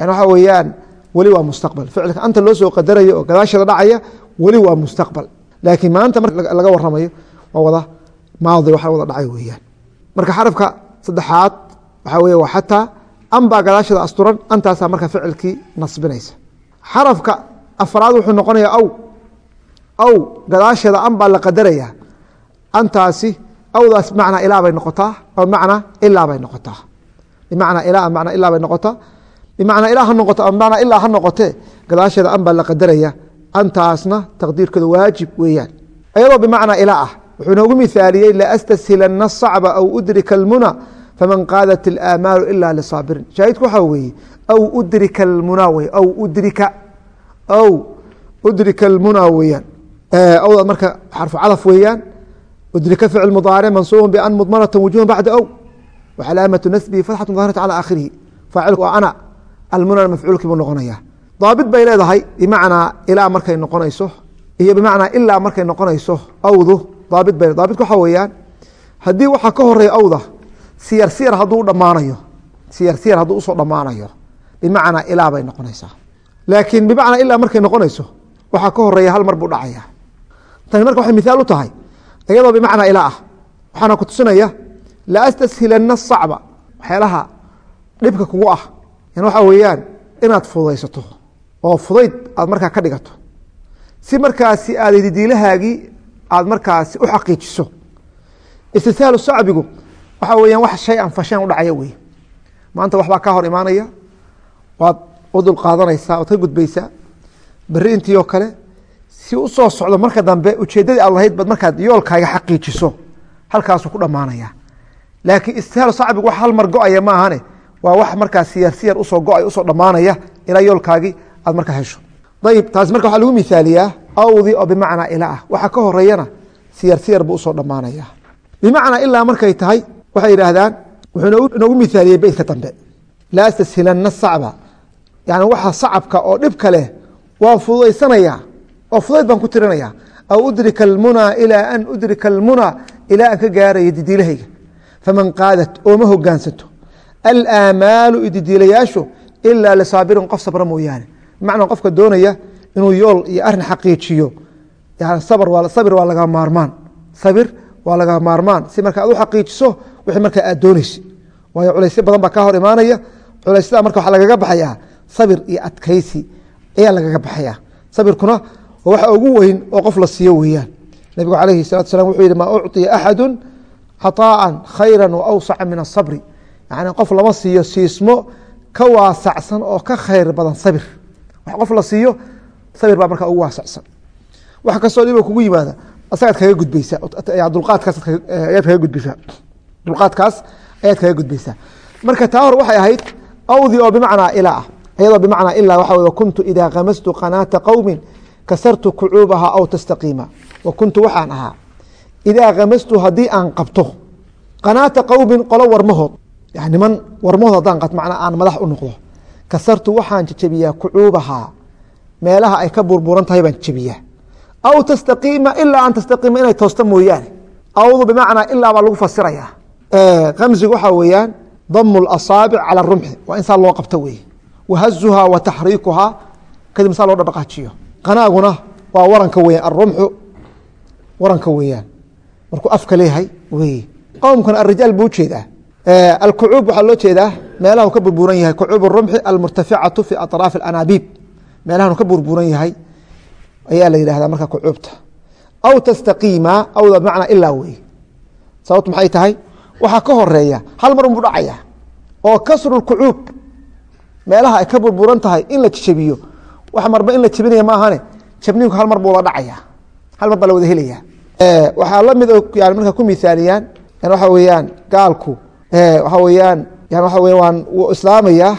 waxa weeyaan weli waa mustaqbal. Ficilka anta loo soo qadarayo oo gadaashada dhacaya weli waa mustaqbal. Laakiin maanta mar laga waramayo waa wada maadi waxa wada dhacay weeyaan. Marka xarafka saddexaad waxaa wey waa xataa an gadaashada asturan antaasaa marka ficilkii nasbinaysa. Xarafka afraad wuxuu noqonaya aw. Aw gadaasheeda an la qadaraya antaasi awdaas macna ilaa bay noqotaa mana ilaa bay noqotaa. Bimacnaa ilaa mana ilaa bay noqotaa. Bimacnaa ilaa ha noqoto amana ilaa ha noqotee gadaasheeda an la qadaraya. Antaasna taqdiirkooda waajib weeyaan. Ayadoo bimacnaa ilaa ah wuxuu noogu mihaaliyey laastashilana sacba aw udrika almuna faman qaadat ilaamaalu ilaa lisaabirin. Shaahidku waxaa weeye aw udrika almuna wey aw udrika aw udrika almuna weyaan awdaad marka xarfu cadaf weeyaan udrika ficil mudaaric mansuuba ban mudmanata wujuhan bacda ow wcalaamatu nasbihi fatxatu dahirat calى aakhirihi faacilku waa ana almunana mafcuulkii buu noqonaya daabit bay leedahay bimacnaa ilaa markay noqonayso iyo bimacnaa ilaa markay noqonayso awdu daabit bay daabitka waxaa weeyaan haddii waxaa ka horreeya awda siyar siyar hadduu dhammaanayo siyar siyar hadduu u soo dhammaanayo bimacnaa ilaa bay noqonaysaa laakiin bimacnaa ilaa markay noqonayso waxaa ka horreeya hal mar buu dhacaya tani marka waxay mithaal u tahay iyadoo bimacnaa ilaa ah waxaana ku tusinaya la astashilanna sacba waxyaalaha dhibka kugu ah. Yan waxa weeyaan inaad fudaysato oo fudayd aad markaa ka dhigato. Si markaasi aada didiilahaagii aad markaasi u xaqiijiso. Istishaalu sacbigu waxa weyaan wax shay aan fasheen u dhacaya wey maanta waxbaa ka hor imaanaya. Waad u dulqaadanaysaa waad ka gudbaysaa. Beri intii oo kale si u soo socdo marka dambe ujeeddadii aad lahayd bad markaad yoolkaaga xaqiijiso halkaasuu ku dhammaanaya. Laakiin istihaalu sacbigu wax hal mar go'aya ma ahane waa wax markaa siyar siyar u soo go'ay u soo dhammaanaya ilaa yoolkaagii aad markaa hesho. Ayib taasi marka waxaa lagu miaaliyaa awdi oo bimacnaa ila ah. Waxa ka horeeyana siyar siyar buu u soo dhammaanaya. Bimacnaa ilaa markay tahay waxay yidhaahdaan wuxuu inoogu miaaliyey beytka dambe. Laa stashilana sacba. Yani waxa sacabka oo dhibka leh waan fududaysanaya oo fudayd baan ku tirinaya aw udrika almunaa ilaa an udrika almunaa ilaa aan ka gaaraya didiilahayga. Faman qaadat ooma hogaansato alaamaalu ididiilayaashu ilaa lisaabirin qof sabra mooyaane. Bimacnaa qofka doonaya inuu yool iyo arrin xaqiijiyo sabir waa laga maarmaan. Sabir waa laga maarmaan. Si marka aad u xaqiijiso wixii markaa aad dooneysa waayo culaysyo badan baa kaa hor imaanaya. Culaysyada marka waxaa lagaga baxayaa sabir iyo adkaysi ayaa lagaga baxaya sabirkuna waxa ugu weyn oo qof la siiyo weeyaan. Nebigu calayhi salatu slam wuxuu yihi maa ucطiya axadu haطaacan khayra waawsaca min asabri yani qof lama siiyo siismo ka waasacsan oo ka khayr badan sabir. Wax qof la siiyo sabir baa markaa ugu waasacsan. Wax kastoo dhiba kugu yimaada asagaad kaga gudbaysaa. Duqaadkaas eh, ayaad kaga gudbaysaa. Dulqaadkaas ayaad kaga gudbaysaa. Marka taa hor waxay ahayd awdi oo bimacnaa ilaa ah. Iyadoo bimacnaa ilaa waxa wey kuntu idaa kamastu qanaata qowmin kasartu kucuubaha aw tastaqiima. Wa kuntu waxaan ahaa idaa kamastu haddii aan qabto qanaata qowmin qolo warmahood. Yani niman warmahood haddaan qabto macnaa aan madax u noqdo kasartu waxaan jejebiyaa kucuubahaa meelaha ay ka burburan tahay baan jejebiyaa. Aw tastaqiima ilaa an tastaqiima inay toosto mooyaane. Awdu bimacnaa ilaa baa lagu fasirayaa. Kamsigu waxaa weeyaan damu اasaabic calى rumxi. Waa in saa loo qabto wey wahazuhaa wa taxriikuhaa kadib saa loo dhadhaqaajiyo qanaaguna waa waranka weyan arumxu waranka weeyaan. Markuu afka leeyahay wey qowmkana arijaal buu u jeedaa alkucuub waxaa loo jeedaa meelaha ka burburan yahay kucuub rumxi almurtaficatu fi aطraafi اanaabiib meelahan ka burburan yahay ayaa la yidhahdaa marka kucuubta. Aw tastaqiima awda bimacnaa ilaa wey sababtu maxay tahay? Waxaa ka horreeya hal mar unbuu dhacaya. Oo kasru meelaha ay ka burburan tahay in la jabiyo wax marba in la jabinaya ma ahane jabninku hal mar buu la dhacaya. Hal mar la wada helaya waxaa la mid yani marka ku miaaliyaan waxa weeyaan gaalku waxa weeyaan yani waxa weya waan wuu islaamayaa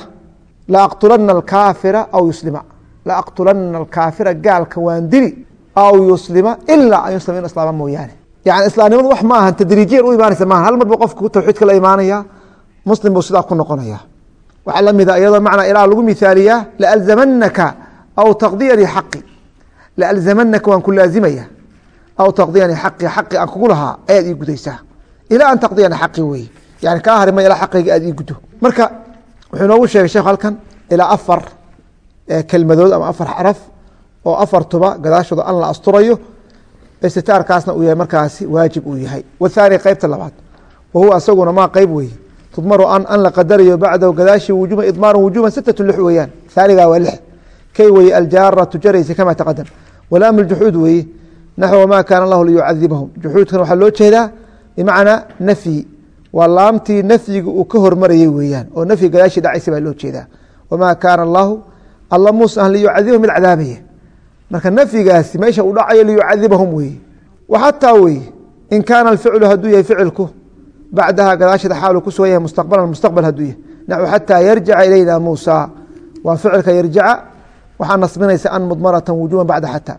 la aqtulana alkaafira aw yuslima. La aqtulana alkaafira gaalka waan dili aw yuslima ilaa an yuslima in islaama mooyaane. Yani islaamnimadu wax ma ahan tadriijiyan u imaanaysa maaha hal mar buu qofku tawxiidka la imaanaya muslim buu sidaa ku noqonaya. Waxaa lamida iyadoo macnaa ilaa lagu miaaliyaa laalzamanaka aw taqdiyanii xaqi laalzamanaka waan ku laazimaya. Aw taqdiyanii xaqi xaqi aan kugu lahaa ayaad ii gudaysaa ilaa an taqdiyani xaqi wey. Yani kaa harima ilaa xaqayga aad ii guddo marka wuxuu inoogu sheegay sheekhu halkan ilaa afar kelmadood ama afar xaraf oo afartuba gadaashooda an la asturayo istitaarkaasna uu yahay markaasi waajib uu yahay. Wthaani qeybta labaad. Wa huwa asaguna maa qeyb weeye tudmaru an an la qadarayo bacdahu gadaashi wujuba idmaaru wujuban sitatu lix weeyaan. Haanigaa waa lix kay weye aljaaratu jaraysa kama taqadam walaam ljuxuud weeye naxw wamaa kaana lahu liyucadibahum juxuudkan waxaa loo jeedaa bimacnaa nafyi. Waa laamtii nafyiga uu ka hormarayey weeyaan oo nafyi gadaashii dhacaysa baa loo jeedaa. Wamaa kaana allahu alla muusa liyucadibahum mid cadaabaya. Marka nafyigaasi meesha uu dhacayo liyucadibahum weye xataa weye in kaana alficlu haduu yahay ficilku bacdaha gadaashada xaalu ku sugan yahay mustaqbalan mustaqbal haduu yahay. Naxu xataa yarjica ilayna muusa. Waa ficilka yarjica waxaa nasbinaysa an mudmaratan wujuban bacda xataa.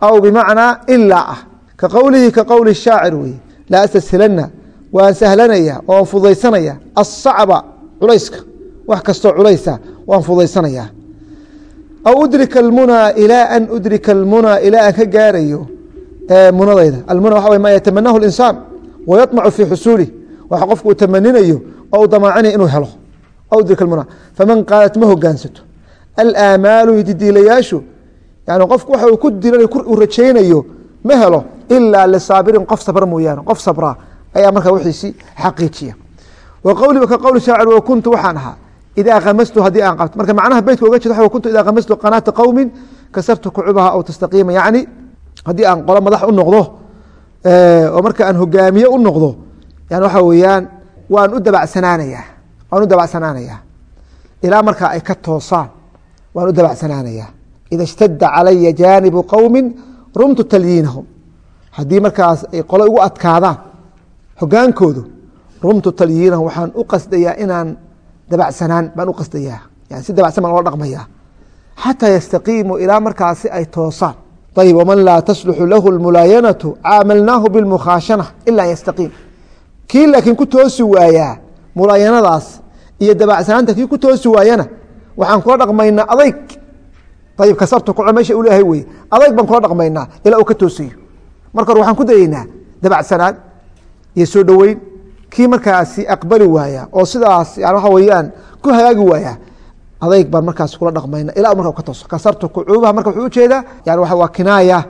Aw bimacnaa ilaa ah. Ka qowlihi ka qowli shaacir weye laa astashilana waan sahlanaya waan fudaysanaya. Asacba culayska. Wax kastoo culaysa waan fudaysanaya. Aw udrika almunaa ilaa an udrika almunaa ilaa aan ka gaarayo munadayda. Almuna waxa ma yatamanahu linsaan wayaطmacu fii xusuulih waxa qofku uu tamaninayo oo uu damaacinayo inuu helo. Udrika almunaa faman qaalat ma hogaansato alaamaalu didiilayaashu yani qofku waxa uu ku dilan uu rajaynayo ma helo ilaa lisaabirin qof sabra mooyaane qof sabraa ayaa markaa wixiisi xaqiijiya. Wa qowli ka qowli shaacir wa kuntu waxaan ahaa idaa khamastu haddii aan qabto marka macnaha beytka oga jeeda kuntu idaa khamastu qanaata qowmin kasartu kucubaha aw tastaqiima. Yacni haddii aan qolo madax u noqdo oo marka aan hogaamiye u noqdo yani waxa weeyaan waan u dabacsanaanayaa waan u dabacsanaanayaa ilaa markaa ay ka toosaan waan u dabacsanaanaya ida shtada calaya jaanibu qowmi rumtu talyiinahum. Haddii markaas ay qole ugu adkaadaan hogaankoodu rumtu talyiinahum waxaan u qasdayaa inaan dabacsanaan baan u qasdayaa. Yani si dabacsan baan ola dhaqmayaa. Xataa yastaqiimuu ilaa markaasi ay toosaan. Ayb wman laa tasluxu lahu lmulaayanatu caamalnaahu bilmukhaashana ilaa yastaqiim. Kii laakiin ku toosi waayaa mulaayanadaas iyo dabacsanaanta kii ku toosi waayana waxaan kula dhaqmaynaa adayg. Ayib kasartu kuco meesha uleeyahay weye adayg baan kula dhaqmaynaa ilaa uu ka toosiyo marka hore waxaan ku dayeynaa dabacsanaan iyo soo dhoweyn. Kii markaasi aqbali waaya oo sidaas yani waxa weeyaan ku hagaagi waaya adayg baan markaas kula dhaqmayna ilaa marka ka tooso. Kasartu kucuubaha marka wuxuu u jeedaa yani waa kinaaya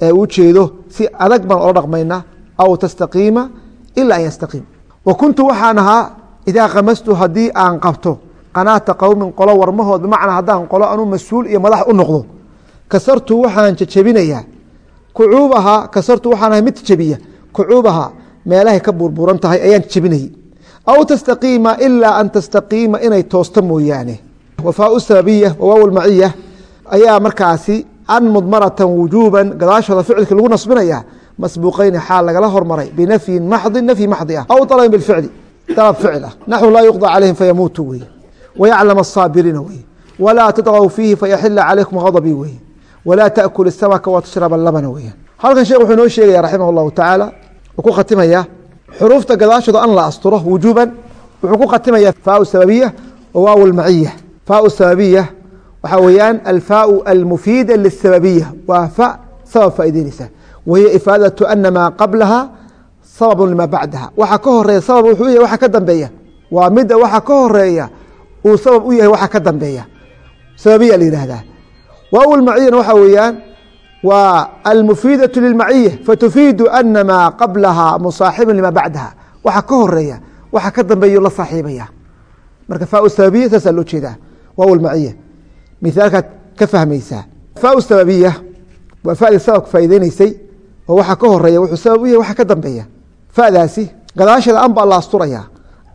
ee ujeedo si adag baan ola dhaqmayna aw tastaqiima ila an yastaqiim. Wa kuntu waxaan ahaa idaa kamastu haddii aan qabto qanaata qowmin qolo warmahood bimacnaa haddaan qolo anuu mas'uul iyo madax u noqdo. Kasartu waxaan jajabinayaa. Kucuubaha kasartu waxaan ahay mid jabiya kucuubaha meelahay ka burburan tahay ayaan jabinayay aw tastaqiima ilaa an tastaqiima inay toosto mooyaane. Wafaau sababiya wawaaw maciya ayaa markaasi an mudmaratan wujuuban gadaashooda ficilka lagu nasbinaya masbuuqeyni xaal lagala hormaray binafyin maxdi nafyi maxdi ah aw alabin bificli dalab ficil ah. Naxu laa yuqضى calayhim fayamuutu weye wayaclam asaabiriina weye walaa tadغw fiihi fayaxila calaykum غadbii weye walaa taأkul الsamaka watashrab labana weya halkan sheekh wuxuu inoo sheegaya raximah اllahu tacaala uu ku khatimaya xuruufta gadaashooda an la asturo wujuuban wuxuu ku khatimaya faau sababiya wawaaw maciya faau sababiya waxaa weeyaan alfaau almufiida lisababiya waa fa sabab faa'ideyneysa wahiya ifaadatu ana maa qablaha sababu lima bacdaha waxa ka horeeya sabab wuxuu yahay waxa ka dambeeya waa midda waxa ka horeeya uu sabab u yahay waxa ka dambeeya. Sababiya la yidhaahdaa. Waaw lmaciyana waxa weeyaan waa almufiidaة lilmaciya fatufiidu ana maa qablaha musaaxibu lima bacdaha. Waxa ka horreeya waxa ka dambeeya la saaxiibaya. Marka faau sababiya saasaa loo jeedaa. Waaw lmaciya mithaalkaad ka fahmaysaa faau sababiya waa fadii sababka faaideyneysay oo waxa ka horreeya wuxuu sabab u yahay waxa ka dambeeya. Fadaasi gadaasheeda an baa la asturaya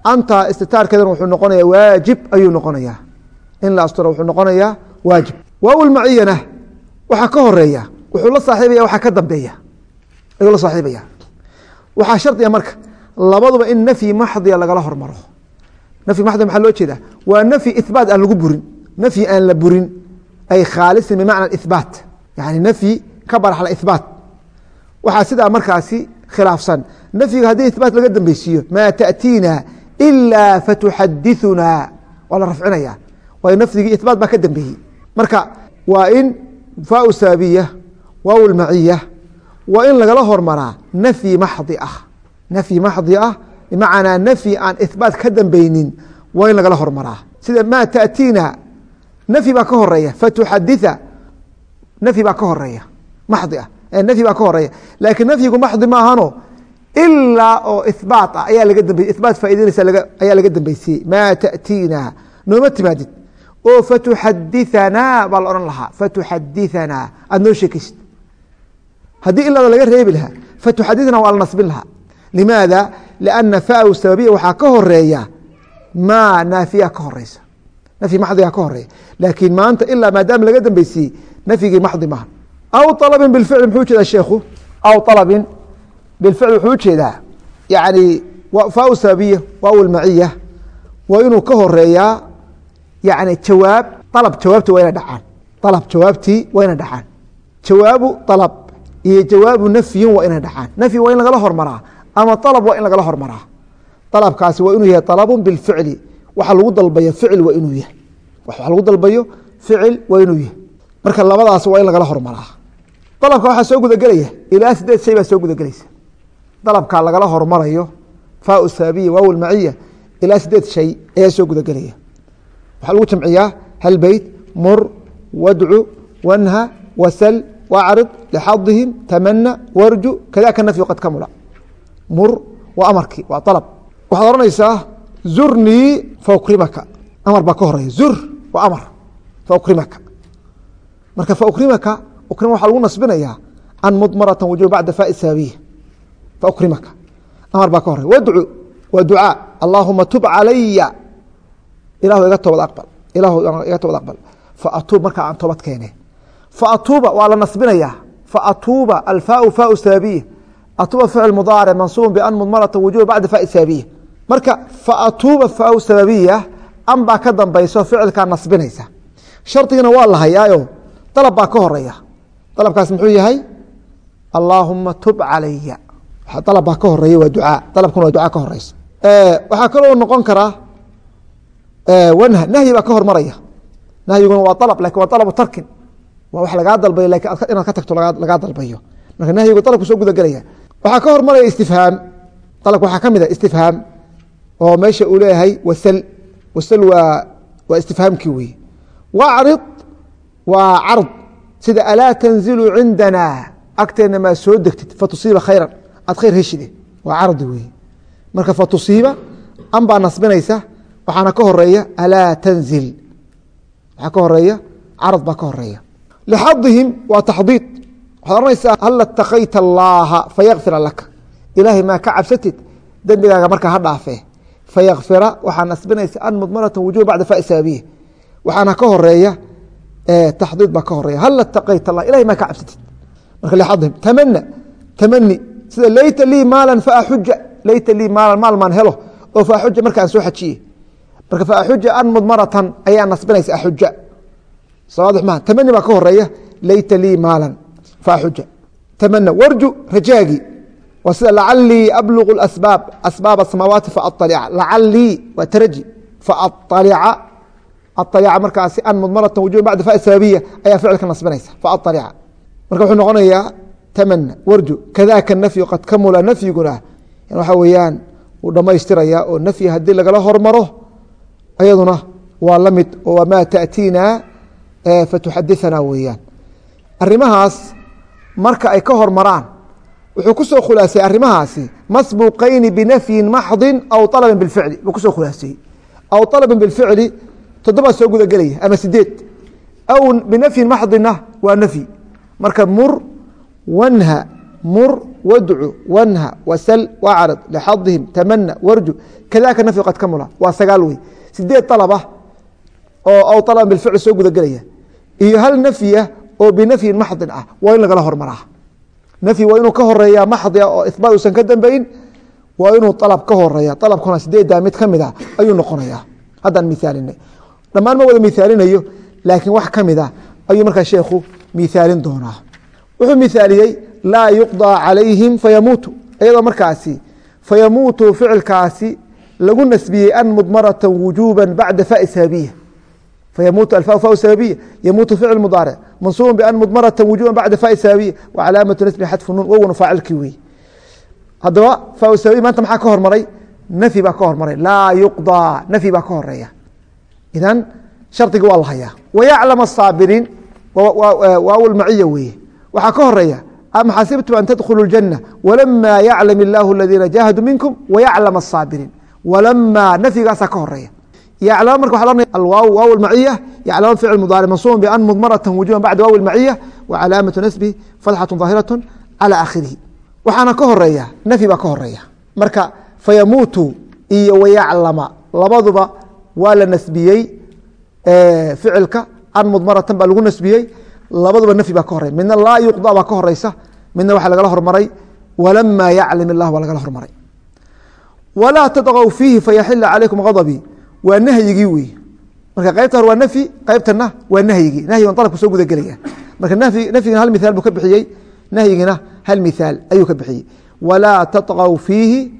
anta istitaarkeedana wuxuu noqonaya waajib ayuu noqonayaa. In la astura wuxuu noqonayaa waajib. Waaw waxaa ka horreeya wuxuu la saaxiibaya waxa ka dambeeya. Ayuu la saaxiibaya waxaa shardiga marka labaduba in nafyi maxdiya lagala hormaro. Nafyi maxdiya maxaa loo jeedaa? Waa nafyi ihbaat aan lagu burin. Nafyi aan la burin ay khaalisin bimacna ihbaat yani nafyi ka baraxla ihbaat waxaa sidaa markaasi khilaafsan. Nafyiga haddii ihbaat laga dambeysiiyo maa taأtiina ilaa fatuxadithuna waa la rafcinaya waayo nafyigii ihbaat baa ka dambeeyey marka waa in faau saabiya waaw lmaciya waa in lagala hormaraa nafyi maxdi ah nafyi maxdi ah bimacnaa nafyi aan ihbaat ka dambeynin waa in lagala hormaraa sida maa taأtiina nafyi baa ka horreeya fatuxaditha nafyi baa ka horreeya maxdi ah nafyi baa ka horreeya laakiin nafyigu maxdi maahano ilaa oo ihbaat ah ayaa laga dambe ihbaat faa'ideynaysa ayaa laga dambeysiyey maa taأtiina nooma timaadid. Oo fatuxadithanaa baa la odhan lahaa. Fatuxadithanaa aada noo sheekaysid. Haddii ilaada laga reebi lahaa fatuxadithana waa la nasbin lahaa. Limaada? Lianna faau sababiya waxaa ka horreeya maa naafiya ka horeysa nafyi maxdiga ka horreeya laakiin maanta ilaa maadaama laga dambeysiyey nafyigii maxdi maaha. Aw alabin bilficli muxuu u jeedaa sheekhu? Aw alabin bilficli wuxuu u jeedaa yani faau sababiya waaw lmaciya waa inuu ka horeeyaa yani jawaab alab jawaabti waa ina dhacaan alab jawaabtii waa ina dhacaan jawaabu alab iyo jawaabu nafyin waa ina dhacaan nafyi waa in lagala hormaraa ama alab waa in lagala hormaraa alabkaasi waa inuu yahay alabun bilficli waxa lagu dalbayo ficil waa inuu yahay waxa lagu dalbayo ficil waa inuu yahay marka labadaas waa in lagala hormaraa dalabka waxaa soo gudagelaya ilaa sideed shay baa soo gudagelaysa dalabkaa lagala hormarayo faau saabiya waaw lmaciya ilaa sideed shay ayaa soo gudagelaya. Waxaa lagu jamciyaa hal beyt mur wadcu wanha wasal wacrid lixadihim tamana warju kadaka nafyu qad kamula mur waa amarkii waa alab waxaad ohanaysaa zurnii faukrimaka amar baa ka horreeya zur waa amar faukrimaka marka faukrimaka ukrima waxaa lagu nasbinayaa an mudmarata wujuh bacda faai saabiya faukrimaka amar baa ka horeya wadcu waa ducaa allaahuma tub calaya ilahu iga toobad aqbal ilahu iga toobad aqbal. Faatuub markaa aan toobad keene. Faatuuba waa la nasbinayaa faatuuba alfaau faau saabiya atuuba ficil mudaaric mansuubun bian mudmarata wujuh bacda faai saabiya marka faatuuba faau sababiya an baa ka dambayso ficilkaa nasbinaysa. Shardigina waa la hayaayo. Dalab baa ka horreeya dalabkaas muxuu yahay dalab baa ka horreeya waa ducaa. Dalabkuna waa ducaa ka horeysa waxaa kaloo noqon karaa nahyi baa ka hormaraya. Nahyiguna waa dalab laakiin waa dalabu tarkin. Waa wax lagaa dalbayo laakiin inaad ka tagto lagaa dalbayo. Marka nahyigu dalabku soo guda gelaya. Waxaa ka hormaraya istifhaam. Dalabka waxaa ka mid a istifhaam oo meesha uu leeyahay wasl wasl waa waa istifhaamkii weye wacrid waa card. Sida alaa tanzilu cindana? Agteena maa soo degtid fatusiiba khayra aad khayr heshide waa cardi weye marka fatusiiba an nasbinaysa waxaana ka horreeya alaa tanzil. Waxaa ka horreeya carad baa ka horreeya lxadihim waa taxdiid. Waxaad ohanaysaa hal اtakayta allaha fayakfira laka. Ilaahay maa ka cabsatid dembigaaga markaa ha dhaafe fayakfira waxaa nasbinaysa an mudmarata wujuh bacda fa waxaana ka horreeya taxdiid baa ka horeya hal اtakayta allah ilahay maa ka cabsatid. Marka lxadihim tamana tamani sida layta lii maalan faaxuja layta lii maalan maal maan helo oo faaxuja markaan soo xajiye. Marka faaxuja an mudmaratan ayaa nasbinaysa axuja sawaadix maha tamani baa ka horreeya layta lii maalan faaxuja tamana warju rajaagi. Waa sida lacalii ablugu asbaab asbaab asamaawaati faalica lacalii waa taraji. Faalica aalica markaasi an mudmaratan wujuh bacda fa sababiya ayaa ficilka nasbinaysa. Faalica marka wuxuu noqonayaa tamana warju kadaaka nafyu qad kamula nafyiguna waxa weyaan wuu dhammaystiraya oo nafyi haddii lagala hormaro ayaduna waa la mid oo maa tatiina fatuxadiana weyaan arimahaas marka ay ka hormaraan wuxuu ku soo khulaaseyey arimahaasi masbuqayni binafyin maxdin aw alabin bificli buu ku soo khulaaseeyey aw alabin bificli toddoba soo gudagelaya ama sideed aw binafyin maxdina waa nafyi. Marka mur wanha mur wadcu wanha wasl wacrad lxadihim tamana warju. Kadaka nafyu qad kamula. Waa sagaal wey sideed alaba oo aw alban bificl soo guda gelaya iyo hal nafya oo binafyin maxdin ah waa in lagala hormaraa. Nafyi waa inuu ka horreeya maxdia oo ihbaat usan ka dambeyn waa inuu alab ka horreeya alabkuna sideeddaa mid ka mid a ayuu noqonaya haddaan miaalinay dhammaan ma wada miaalinayo laakiin wax ka mid a ayuu markaa sheekhu miaalin doonaa wuxuu miaaliyey laa yuqضى calayhim fayamuutu iyadoo markaasi fayamuutu ficilkaasi lagu nasbiyey an mudmarata wujuba bacda fa sababiya fayamuutu alfa fa sababiya yamuutu ficil mudaaric mansuuba ban mudmarata wujuba bacda fa sababiya wa calaamatu nasbi xadfu nuun wowna faacilkii wey haddaba fa sababiya maanta maxaa ka hormaray nafyi baa ka hormaray laa yuqضى nafyi baa ka horeeya idan shardiga waa la hayaa wayaclam asaabiriin waaw maciya weeye waxaa ka horreeya am xasibtum an tadkhuluu اljanna walamaa yaclam illaahu aladiina jaahaduu minkum wayaclam asaabiriin walamaa nafyigaasaa ka horreeya yaclama marka waa ohanaya alwaaw waaw almaciya yaclama ficl mudaaric mansuuban bian mudmaratan wujuban bacda waaw almaciya wa calaamatu nasbihi fatxatu daahiratu calى aakhirihi. Waxaana ka horreeya nafyi baa ka horreeya marka fayamuutu iyo wayaclama labaduba waa la nasbiyey ficilka an mudmaratan baa lagu nasbiyey labaduba nafyi baa ka horey. Midna laa yuqda baa ka horeysa midna waxaa lagala hormaray. Walamaa yaclam ilah baa lagala hormaray. Walaa tadqw fiihi fayaxila calaykum gadbii waa nahyigii wey marka qaybta hore waa nafyi qaybtana waa nahyigii. Nahyigan dalabku soo guda gelaya. Marka nafyigina hal mihaal buu ka bixiyey. Nahyigina hal mihaal ayuu ka bixiyey. Walaa taطغw fiihi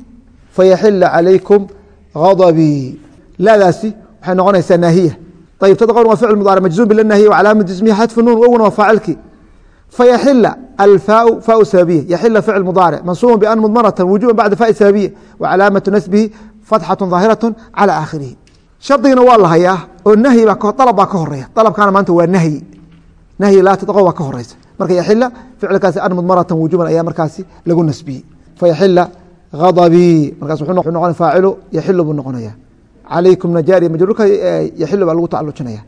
fayaxila calaykum gadbii laadaasi waxay noqonaysaa naahiya ayb sadqon waa ficil mudaarc majzuum bilanahyi wacalaama jismihi xadfu nuun wowna waa faacilkii fayaxila alfaau faau sababiya yaxila ficil mudaaric mansuubun bian mudmaratan wujuban bacda faai sababiya wacalaamatu nasbihi fatxatu daahiratu cala aakhirihi shardigana waa la hayaa oo nahyi dalab baa ka horeya dalabkaana maanta waa nahyi nahyi laa tadqon waa ka horeysa marka yaxila ficilkaasi an mudmaratan wujuban ayaa markaasi lagu nasbiyey fayaxila ghadabii markaas wuxuu noqona faacilu yaxilu buu noqonaya calaykum najaariya majruurka yaxilu baa lagu tacalujinaya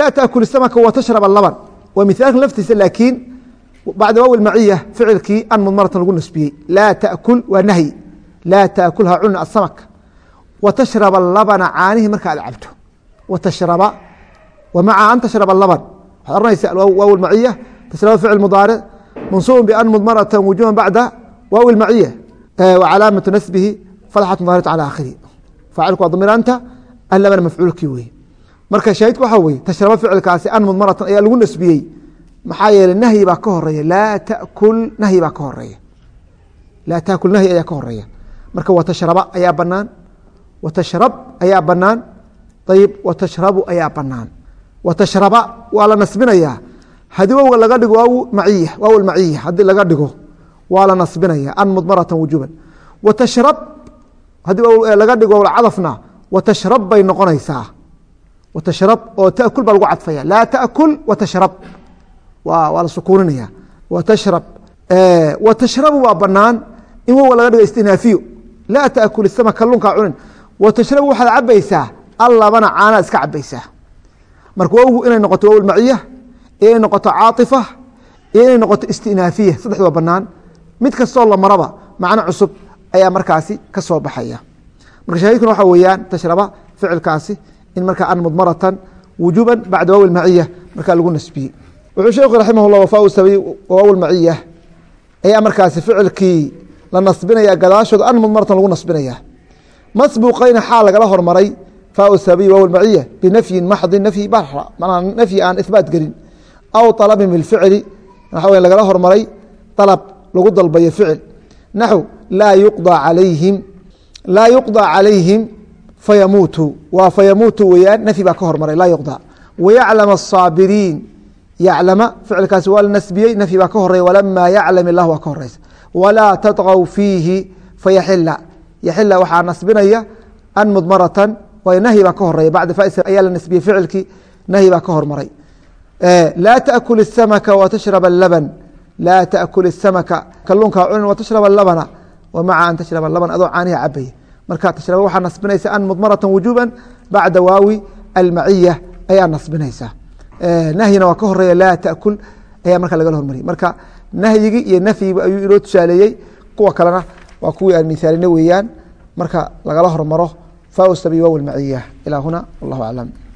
laa taakul samaka wa tashrab laban waa mithaalkan laftiisa laakiin bacda waawi maciya ficilkii an mudmaratan lagu nasbiyey laa taakul waa nahyi laa taakul ha cuna asamak wa tashraba labana caanihii marka aad cabto wa tashraba wa maca an tashraba laban waxaad oranaysa waaw maciya tashraba ficil mudaaric mansuubun bian mudmaratan wujuban bacda waawi maciya wa calaamatu nasbihi fatxat mudaaric cala aakhirihi faacilku waa damiir anta an labana mafcuulkii weye marka shaahidku waxaa weye tashraba ficilkaasi an mudmaratan ayaa lagu nasbiyey maxaa yeeley nahyi baa ka horreeya laa takul nahyi baa ka horreeya laa taakul nahyi ayaa ka horreeya marka watashraba ayaa banaan watashrab ayaa banaan ayib watashrabu ayaa banaan watashraba waa la nasbinayaa haddii wowga laga dhigo waaw maciya waaw maciya haddii laga dhigo waa la nasbinaya an mudmaratan wujuban watashrab haddii laga dhigo cadafna watashrab bay noqonaysaa. Watashrab oo takul baa lagu cadfaya. Laa takul watashrab waa la sukuuninaya watashrab watashrabu waa banaan in wowga laga dhigo istinaafiyo laa taakul isama kalunkaa cunin. Watashrabu waxaad cabaysaa allabana caanaad iska cabaysaa marka wowgu inay noqoto wow inay noqoto caaطifa iyo inay noqoto istinaafiya saddexd waa banaan mid kastoo la maraba macno cusub ayaa markaasi ka soo baxaya. Marka shahidkuna waxaa weeyaan tashraba ficilkaasi in markaa an mudmaratan wujuba bacda waaw maciya markaa lagu nasbiyey wuxuu sheekhu raximah llah wafa sabiy waaw maciya ayaa markaasi ficilkii la nasbinaya gadaashooda an mudmaratan lagu nasbinaya. Masbuuqayna xaal lagala hormaray faa sabiy waaw maciya binafyin maxdin nafyi ba manaa nafyi aan ihbaat gelin. Aw alabin bilficli waxaa w lagala hormaray alab lagu dalbayo ficil naxw laa yuqضى alayhim laa yuqضى calayhim fayamuutu waa fayamuutu weyaan nafyi baa ka hormaray laa yuqضى wayaclam الصaabiriin yaclama ficilkaasi waa la nasbiyey nafyi baa ka horeya walama yaclam ilah waa ka horeysa walaa taطغw fiihi fayaxila yaxila waxaa nasbinaya an mudmaratan waayo nahyi baa ka horeya bacda fais ayaa la nasbiyey ficilkii nahyi baa ka hormaray laa taأkul الsamka watashrab اlaban laa takul اsamka kaluunka cunin watashraba labana wamaca an tashraba laban adoo caaniha cabaya marka tashraba waxaa nasbinaysa an mudmarata wujuba bacda waawi almaciya ayaa nasbinaysaa nahyina waa ka horreeya laa takul ayaa marka lagala hormariyay marka nahyigi iyo nafyiba ayuu inoo tusaaleeyey kuwa kalena waa kuwii aan misaalina weeyaan marka lagala hormaro fa sabi waaw ilaa huna wallah aclam